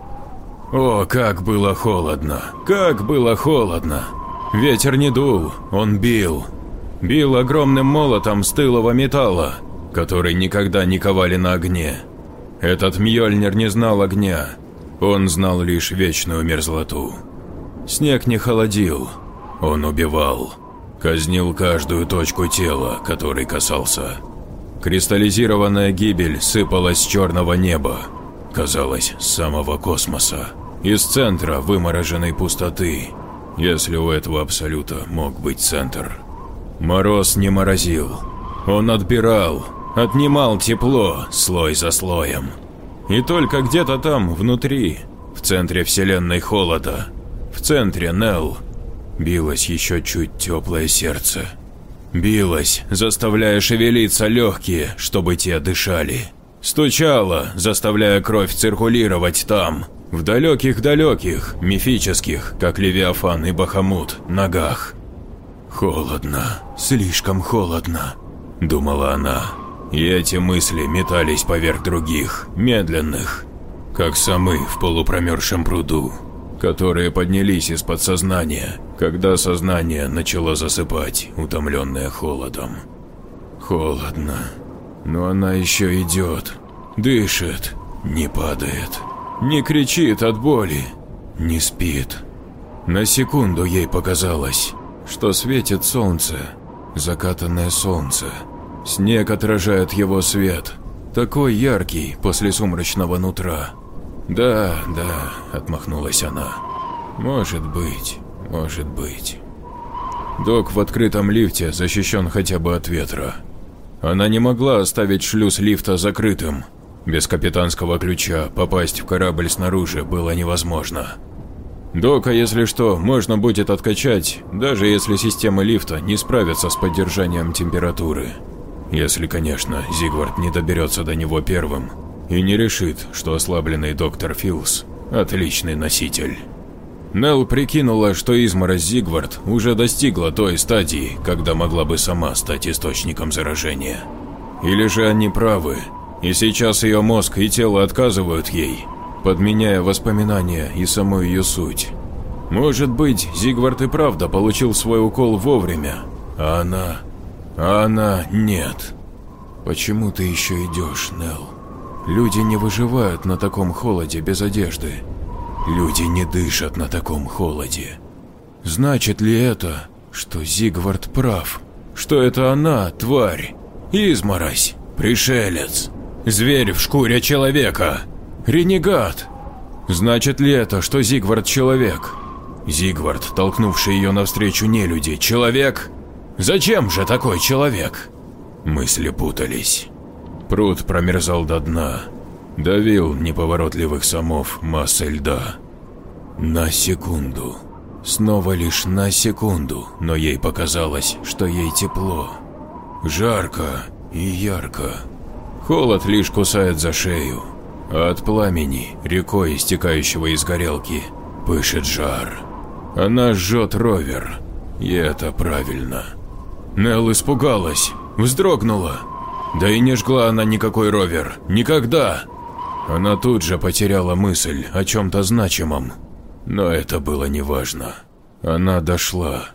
О, как было холодно, как было холодно. Ветер не дул, он бил. Бил огромным молотом стылого металла, который никогда не ковали на огне. Этот Мьёльнир не знал огня, он знал лишь вечную мерзлоту. Снег не холодил, он убивал, казнил каждую точку тела, которой касался. Кристаллизированная гибель сыпалась с черного неба, казалось, с самого космоса, из центра вымороженной пустоты, если у этого абсолюта мог быть центр. Мороз не морозил, он отбирал, отнимал тепло слой за слоем. И только где-то там, внутри, в центре вселенной холода, в центре Нел, билось еще чуть теплое сердце. Билось, заставляя шевелиться легкие, чтобы те дышали. Стучало, заставляя кровь циркулировать там, в далеких-далеких, мифических, как Левиафан и Бахамут, ногах. «Холодно, слишком холодно», – думала она. И эти мысли метались поверх других, медленных, как самы в полупромерзшем пруду, которые поднялись из подсознания, когда сознание начало засыпать, утомленное холодом. Холодно, но она еще идет, дышит, не падает. Не кричит от боли, не спит. На секунду ей показалось, что светит солнце, закатанное солнце. Снег отражает его свет, такой яркий после сумрачного нутра. «Да, да», – отмахнулась она. «Может быть, может быть». Док в открытом лифте защищен хотя бы от ветра. Она не могла оставить шлюз лифта закрытым, без капитанского ключа попасть в корабль снаружи было невозможно. Дока, если что, можно будет откачать, даже если системы лифта не справятся с поддержанием температуры. Если, конечно, Зигвард не доберется до него первым и не решит, что ослабленный доктор Филс – отличный носитель. Нелл прикинула, что изморозь Зигвард уже достигла той стадии, когда могла бы сама стать источником заражения. Или же они правы, и сейчас ее мозг и тело отказывают ей, подменяя воспоминания и саму ее суть. Может быть, Зигвард и правда получил свой укол вовремя, а она... а она нет. Почему ты еще идешь, Нелл? Люди не выживают на таком холоде без одежды. Люди не дышат на таком холоде. Значит ли это, что Зигвард прав? Что это она, тварь? Изморозь, пришелец? Зверь в шкуре человека. Ренегат. Значит ли это, что Зигвард человек? Зигвард, толкнувший ее навстречу нелюди, человек? Зачем же такой человек? Мысли путались. Пруд промерзал до дна, давил неповоротливых самов массой льда. На секунду. Снова лишь на секунду, но ей показалось, что ей тепло. Жарко и ярко. Холод лишь кусает за шею, а от пламени, рекой, истекающего из горелки, пышет жар. Она жжет ровер, и это правильно. Нелл испугалась, вздрогнула. Да и не жгла она никакой ровер, никогда. Она тут же потеряла мысль о чем-то значимом. Но это было неважно. Она дошла.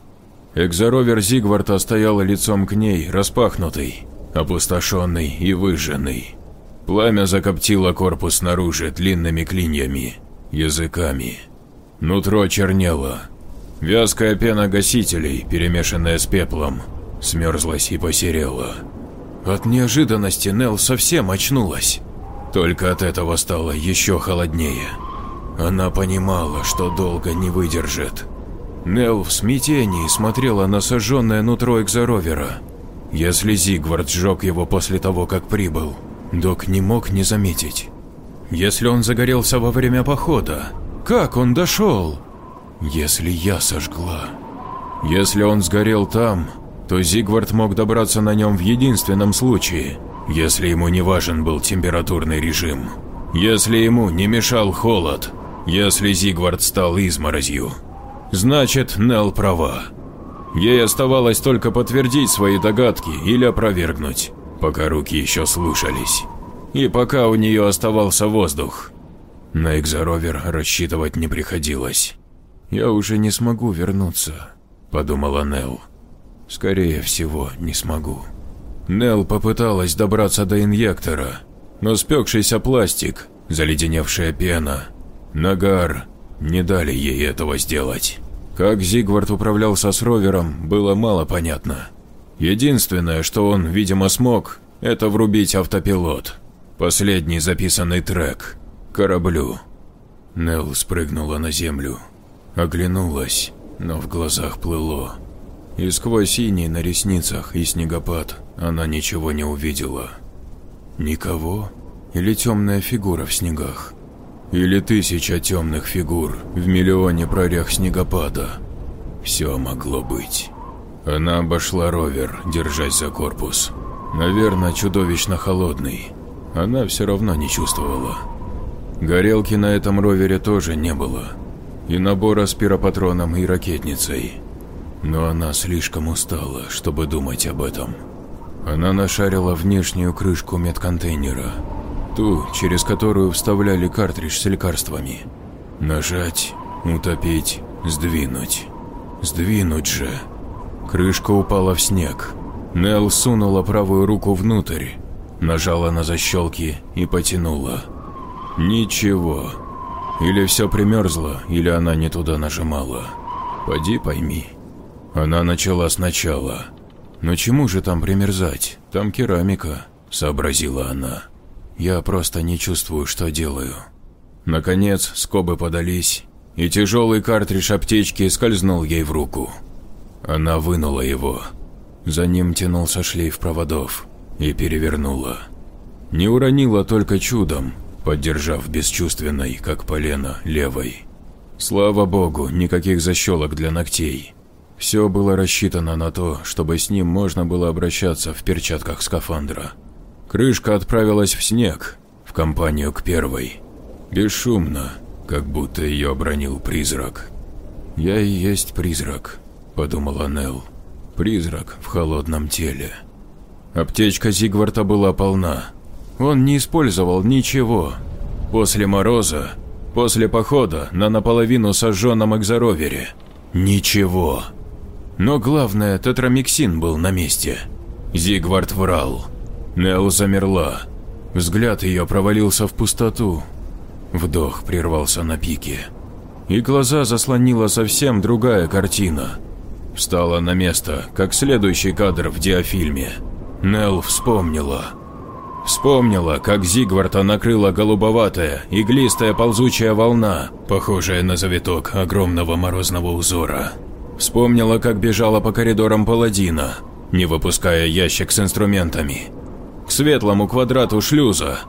Экзоровер Зигварта стояла лицом к ней, распахнутый, опустошенный и выжженный. Пламя закоптило корпус снаружи длинными клиньями, языками. Нутро чернело. Вязкая пена гасителей, перемешанная с пеплом, смерзлась и посерела. От неожиданности Нелл совсем очнулась. Только от этого стало еще холоднее. Она понимала, что долго не выдержит. Нелл в смятении смотрела на сожженное нутро Экзоровера. Если Зигвард сжег его после того, как прибыл, док не мог не заметить. Если он загорелся во время похода, как он дошел? Если я сожгла. Если он сгорел там, то Зигвард мог добраться на нем в единственном случае, если ему не важен был температурный режим. Если ему не мешал холод, если Зигвард стал изморозью. Значит, Нелл права. Ей оставалось только подтвердить свои догадки или опровергнуть, пока руки еще слушались. И пока у нее оставался воздух. На Экзоровер рассчитывать не приходилось. «Я уже не смогу вернуться», – подумала Нелл. «Скорее всего, не смогу». Нелл попыталась добраться до инъектора, но спекшийся пластик, заледеневшая пена, нагар не дали ей этого сделать. Как Зигвард управлялся с ровером, было мало понятно. Единственное, что он, видимо, смог, это врубить автопилот. Последний записанный трек. Кораблю. Нелл спрыгнула на землю. Оглянулась, но в глазах плыло. И сквозь синий на ресницах и снегопад она ничего не увидела. Никого? Или темная фигура в снегах? Или тысяча темных фигур в миллионе прорех снегопада? Все могло быть. Она обошла ровер, держась за корпус. Наверное, чудовищно холодный. Она все равно не чувствовала. Горелки на этом ровере тоже не было и набора с пиропатроном и ракетницей. Но она слишком устала, чтобы думать об этом. Она нашарила внешнюю крышку медконтейнера, ту, через которую вставляли картридж с лекарствами. Нажать, утопить, сдвинуть. Сдвинуть же. Крышка упала в снег. Нелл сунула правую руку внутрь, нажала на защелки и потянула. Ничего. Или все примерзло, или она не туда нажимала. Поди пойми. Она начала сначала. Но чему же там примерзать? Там керамика, сообразила она. Я просто не чувствую, что делаю. Наконец, скобы подались, и тяжелый картридж аптечки скользнул ей в руку. Она вынула его. За ним тянулся шлейф проводов и перевернула. Не уронила только чудом, поддержав бесчувственной, как полено, левой. Слава богу, никаких защелок для ногтей. Все было рассчитано на то, чтобы с ним можно было обращаться в перчатках скафандра. Крышка отправилась в снег, в компанию к первой. Бесшумно, как будто ее обронил призрак. «Я и есть призрак», – подумала Нелл. «Призрак в холодном теле». Аптечка Зигварта была полна, он не использовал ничего. После мороза, после похода на наполовину сожженном экзоровере. Ничего. Но главное, тетрамиксин был на месте. Зигвард врал. Нелл замерла. Взгляд ее провалился в пустоту. Вдох прервался на пике. И глаза заслонила совсем другая картина. Встала на место, как следующий кадр в диафильме. Нелл вспомнила. Вспомнила, как Зигварта накрыла голубоватая, иглистая ползучая волна, похожая на завиток огромного морозного узора. Вспомнила, как бежала по коридорам паладина, не выпуская ящик с инструментами. К светлому квадрату шлюза.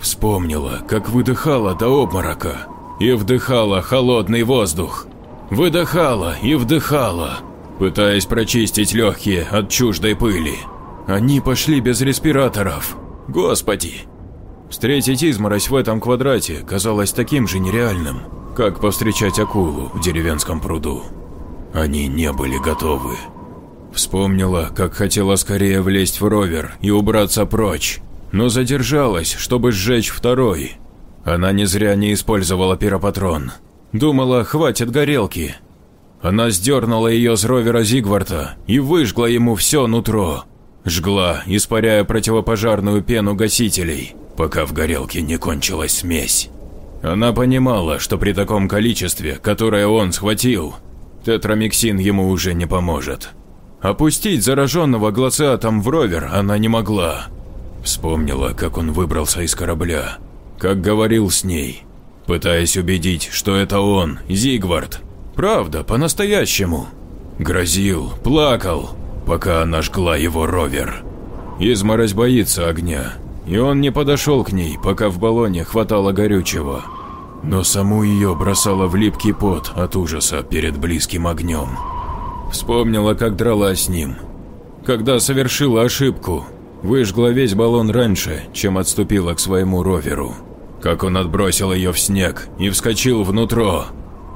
Вспомнила, как выдыхала до обморока и вдыхала холодный воздух. Выдыхала и вдыхала, пытаясь прочистить легкие от чуждой пыли. Они пошли без респираторов. Господи! Встретить изморозь в этом квадрате казалось таким же нереальным, как повстречать акулу в деревенском пруду. Они не были готовы. Вспомнила, как хотела скорее влезть в ровер и убраться прочь, но задержалась, чтобы сжечь второй. Она не зря не использовала пиропатрон. Думала, хватит горелки. Она сдернула ее с ровера Зигварта и выжгла ему все нутро. Жгла, испаряя противопожарную пену гасителей, пока в горелке не кончилась смесь. Она понимала, что при таком количестве, которое он схватил, тетрамиксин ему уже не поможет. Опустить зараженного глоциатом в ровер она не могла. Вспомнила, как он выбрался из корабля, как говорил с ней, пытаясь убедить, что это он, Зигвард. Правда, по-настоящему. Грозил, плакал, пока она жгла его ровер. Изморозь боится огня, и он не подошел к ней, пока в баллоне хватало горючего. Но саму ее бросало в липкий пот от ужаса перед близким огнем. Вспомнила, как дралась с ним. Когда совершила ошибку, выжгла весь баллон раньше, чем отступила к своему роверу. Как он отбросил ее в снег и вскочил внутрь.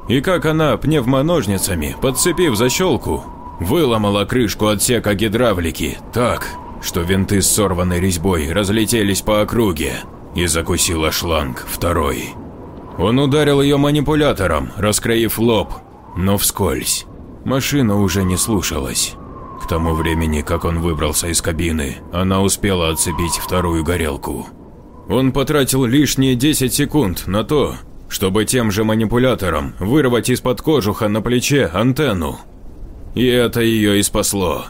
И как она пневмоножницами, подцепив защелку, выломала крышку отсека гидравлики так, что винты с сорванной резьбой разлетелись по округе и закусила шланг второй. Он ударил ее манипулятором, раскроив лоб, но вскользь. Машина уже не слушалась. К тому времени, как он выбрался из кабины, она успела отцепить вторую горелку. Он потратил лишние 10 секунд на то, чтобы тем же манипулятором вырвать из-под кожуха на плече антенну. И это ее и спасло.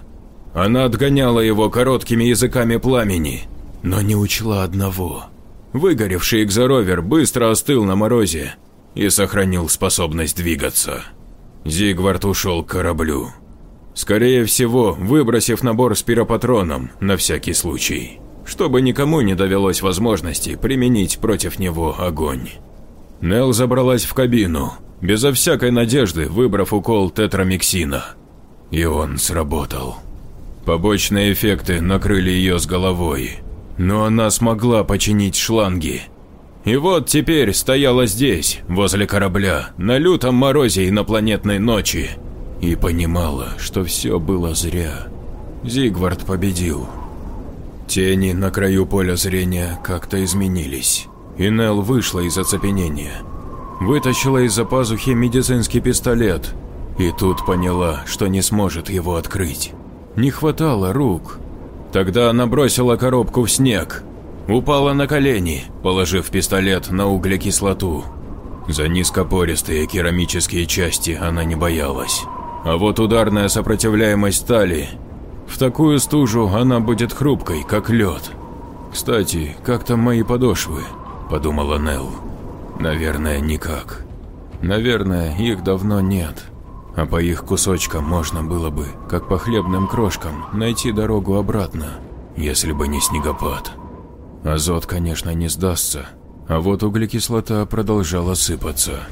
Она отгоняла его короткими языками пламени, но не учла одного. Выгоревший экзоровер быстро остыл на морозе и сохранил способность двигаться. Зигвард ушел к кораблю. Скорее всего, выбросив набор с пиропатроном на всякий случай, чтобы никому не довелось возможности применить против него огонь. Нел забралась в кабину, безо всякой надежды выбрав укол тетрамиксина. И он сработал. Побочные эффекты накрыли ее с головой, но она смогла починить шланги и вот теперь стояла здесь, возле корабля, на лютом морозе инопланетной ночи, и понимала, что все было зря. Зигвард победил. Тени на краю поля зрения как-то изменились, и Нел вышла из оцепенения. Вытащила из-за пазухи медицинский пистолет, и тут поняла, что не сможет его открыть. Не хватало рук. Тогда она бросила коробку в снег, Упала на колени, положив пистолет на углекислоту. За низкопористые керамические части она не боялась. А вот ударная сопротивляемость стали. В такую стужу она будет хрупкой, как лед. «Кстати, как там мои подошвы?» – подумала Нелл. «Наверное, никак. Наверное, их давно нет. А по их кусочкам можно было бы, как по хлебным крошкам, найти дорогу обратно, если бы не снегопад». Азот, конечно, не сдастся, а вот углекислота продолжала сыпаться.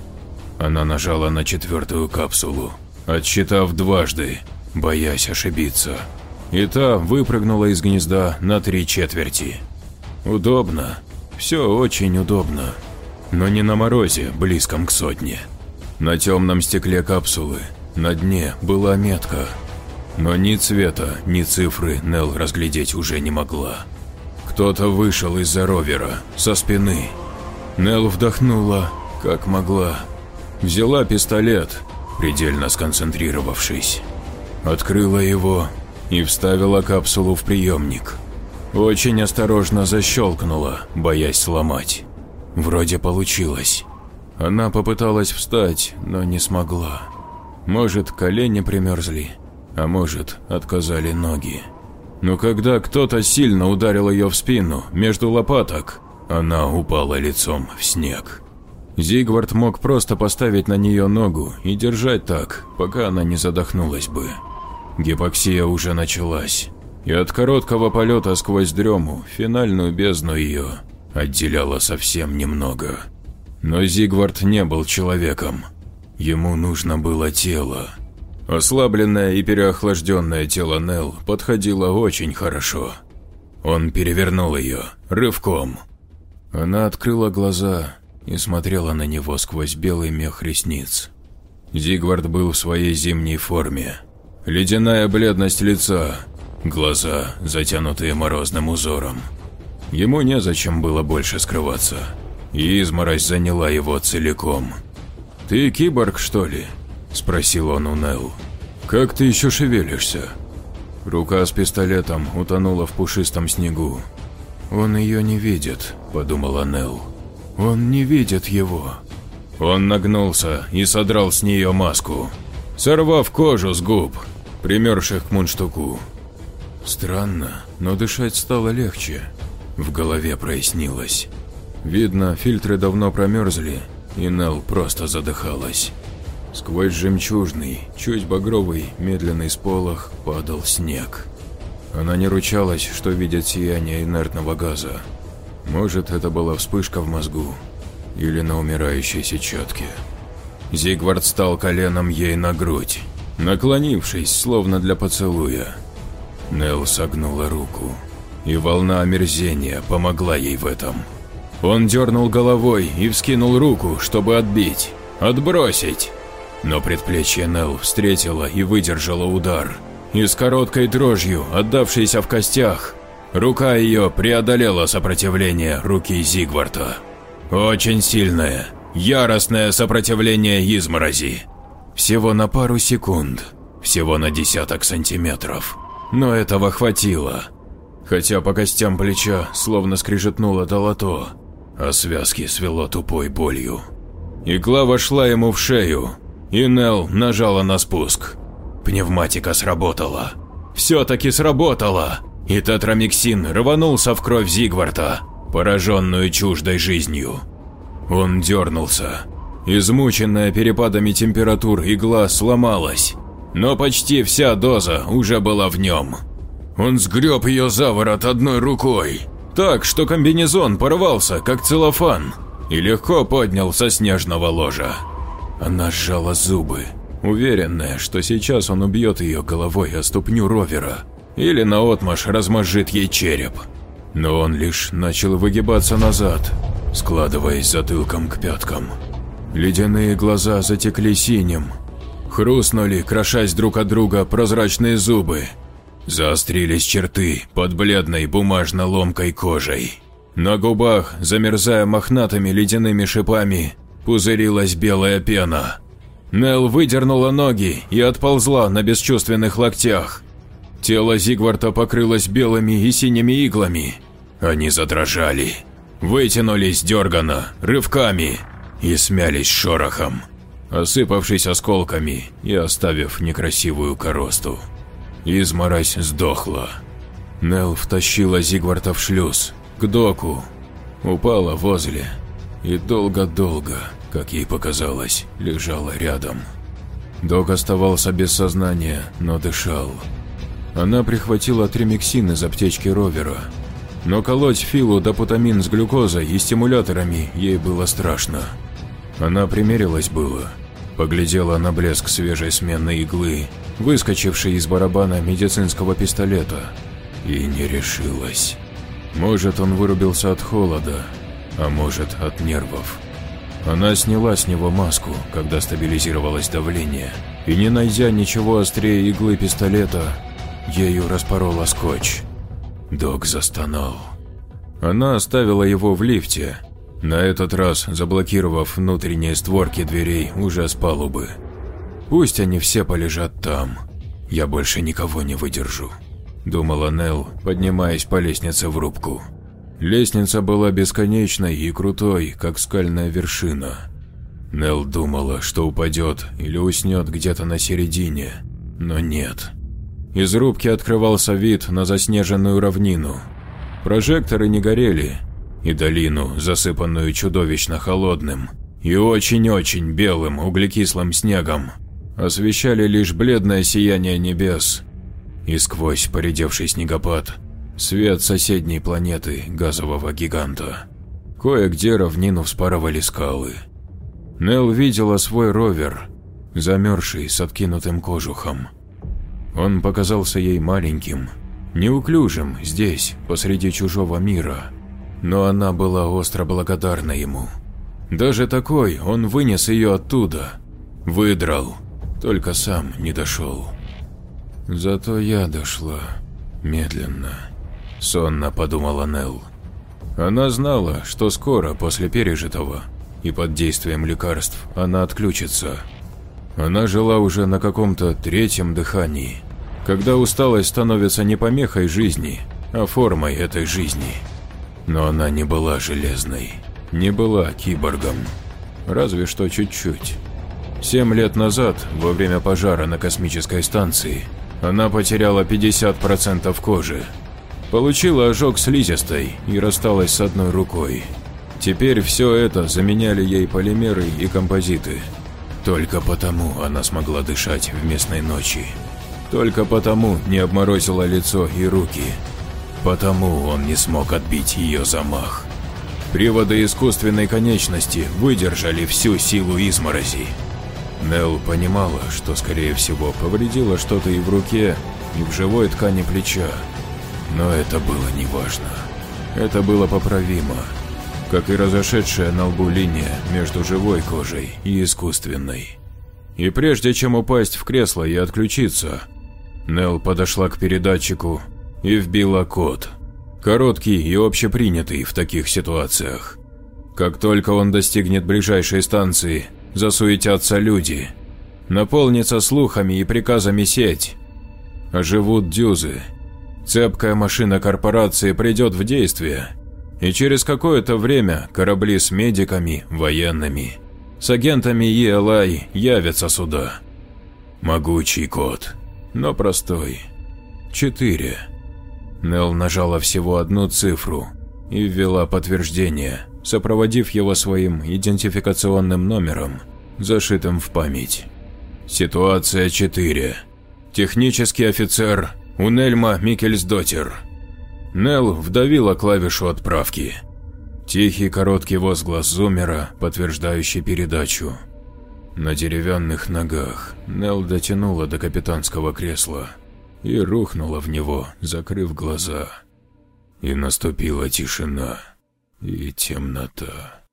Она нажала на четвертую капсулу, отсчитав дважды, боясь ошибиться. И та выпрыгнула из гнезда на три четверти. Удобно, все очень удобно, но не на морозе, близком к сотне. На темном стекле капсулы на дне была метка, но ни цвета, ни цифры Нел разглядеть уже не могла. Кто-то вышел из-за ровера, со спины. Нел вдохнула, как могла. Взяла пистолет, предельно сконцентрировавшись. Открыла его и вставила капсулу в приемник. Очень осторожно защелкнула, боясь сломать. Вроде получилось. Она попыталась встать, но не смогла. Может, колени примерзли, а может, отказали ноги. Но когда кто-то сильно ударил ее в спину, между лопаток, она упала лицом в снег. Зигвард мог просто поставить на нее ногу и держать так, пока она не задохнулась бы. Гипоксия уже началась, и от короткого полета сквозь дрему финальную бездну ее отделяло совсем немного. Но Зигвард не был человеком. Ему нужно было тело. Ослабленное и переохлажденное тело Нел подходило очень хорошо. Он перевернул ее, рывком. Она открыла глаза и смотрела на него сквозь белый мех ресниц. Зигвард был в своей зимней форме. Ледяная бледность лица, глаза, затянутые морозным узором. Ему незачем было больше скрываться, и изморозь заняла его целиком. «Ты киборг, что ли?» – спросил он у Нелл. «Как ты еще шевелишься?» Рука с пистолетом утонула в пушистом снегу. «Он ее не видит», – подумала Нелл. «Он не видит его». Он нагнулся и содрал с нее маску, сорвав кожу с губ, примерших к мундштуку. Странно, но дышать стало легче. В голове прояснилось. Видно, фильтры давно промерзли, и просто задыхалась. Сквозь жемчужный, чуть багровый, медленный сполох падал снег. Она не ручалась, что видит сияние инертного газа. Может, это была вспышка в мозгу или на умирающей сетчатке. Зигвард стал коленом ей на грудь, наклонившись, словно для поцелуя. Нелл согнула руку, и волна омерзения помогла ей в этом. Он дернул головой и вскинул руку, чтобы отбить, отбросить. Но предплечье Нелл встретило и выдержало удар, и с короткой дрожью, отдавшейся в костях, рука ее преодолела сопротивление руки Зигварда. Очень сильное, яростное сопротивление изморози. Всего на пару секунд, всего на десяток сантиметров. Но этого хватило. Хотя по костям плеча словно скрижетнуло долото, а связки свело тупой болью. Игла вошла ему в шею, и Нелл нажала на спуск. Пневматика сработала. Все-таки сработала, и тетрамиксин рванулся в кровь Зигварта, пораженную чуждой жизнью. Он дернулся. Измученная перепадами температур игла сломалась, но почти вся доза уже была в нем. Он сгреб ее за ворот одной рукой, так что комбинезон порвался, как целлофан, и легко поднял со снежного ложа. Она сжала зубы, уверенная, что сейчас он убьет ее головой о ступню ровера или наотмашь размозжит ей череп. Но он лишь начал выгибаться назад, складываясь затылком к пяткам. Ледяные глаза затекли синим, хрустнули, крошась друг от друга прозрачные зубы, Заострились черты под бледной бумажно-ломкой кожей. На губах, замерзая мохнатыми ледяными шипами, пузырилась белая пена. Нел выдернула ноги и отползла на бесчувственных локтях. Тело Зигварта покрылось белыми и синими иглами. Они задрожали, вытянулись дергано, рывками и смялись шорохом, осыпавшись осколками и оставив некрасивую коросту. Изморозь сдохла. Нел втащила Зигварта в шлюз, к доку, упала возле и долго-долго, как ей показалось, лежала рядом. Док оставался без сознания, но дышал. Она прихватила тремиксин из аптечки ровера, но колоть Филу допутамин с глюкозой и стимуляторами ей было страшно. Она примерилась было, поглядела на блеск свежей сменной иглы выскочивший из барабана медицинского пистолета, и не решилась. Может, он вырубился от холода, а может, от нервов. Она сняла с него маску, когда стабилизировалось давление, и не найдя ничего острее иглы пистолета, ею распорола скотч. Док застонал. Она оставила его в лифте, на этот раз заблокировав внутренние створки дверей уже с палубы. Пусть они все полежат там. Я больше никого не выдержу, думала Нелл, поднимаясь по лестнице в рубку. Лестница была бесконечной и крутой, как скальная вершина. Нелл думала, что упадет или уснет где-то на середине, но нет. Из рубки открывался вид на заснеженную равнину. Прожекторы не горели, и долину, засыпанную чудовищно холодным и очень-очень белым углекислым снегом, освещали лишь бледное сияние небес. и сквозь поредевший снегопад свет соседней планеты газового гиганта. Кое-где равнину вспарывали скалы. Нел видела свой ровер, замерзший с откинутым кожухом. Он показался ей маленьким, неуклюжим здесь, посреди чужого мира, но она была остро благодарна ему. Даже такой он вынес ее оттуда, выдрал, только сам не дошел. Зато я дошла, медленно, сонно подумала Нелл. Она знала, что скоро после пережитого и под действием лекарств она отключится. Она жила уже на каком-то третьем дыхании, когда усталость становится не помехой жизни, а формой этой жизни. Но она не была железной, не была киборгом, разве что чуть-чуть. Семь лет назад, во время пожара на космической станции, она потеряла 50% кожи, получила ожог слизистой и рассталась с одной рукой. Теперь все это заменяли ей полимеры и композиты. Только потому она смогла дышать в местной ночи. Только потому не обморозила лицо и руки. Потому он не смог отбить ее замах. Приводы искусственной конечности выдержали всю силу изморози. Нелл понимала, что, скорее всего, повредила что-то и в руке, и в живой ткани плеча. Но это было неважно. Это было поправимо как и разошедшая на лбу линия между живой кожей и искусственной. И прежде чем упасть в кресло и отключиться, Нелл подошла к передатчику и вбила код. Короткий и общепринятый в таких ситуациях. Как только он достигнет ближайшей станции, засуетятся люди. Наполнится слухами и приказами сеть. Оживут дюзы. Цепкая машина корпорации придет в действие и через какое-то время корабли с медиками, военными, с агентами ELI явятся сюда. Могучий код, но простой. Четыре. Нелл нажала всего одну цифру и ввела подтверждение, сопроводив его своим идентификационным номером, зашитым в память. Ситуация 4. Технический офицер Унельма Микельсдотер. Нелл вдавила клавишу отправки. Тихий короткий возглас зумера, подтверждающий передачу. На деревянных ногах Нелл дотянула до капитанского кресла и рухнула в него, закрыв глаза. И наступила тишина и темнота.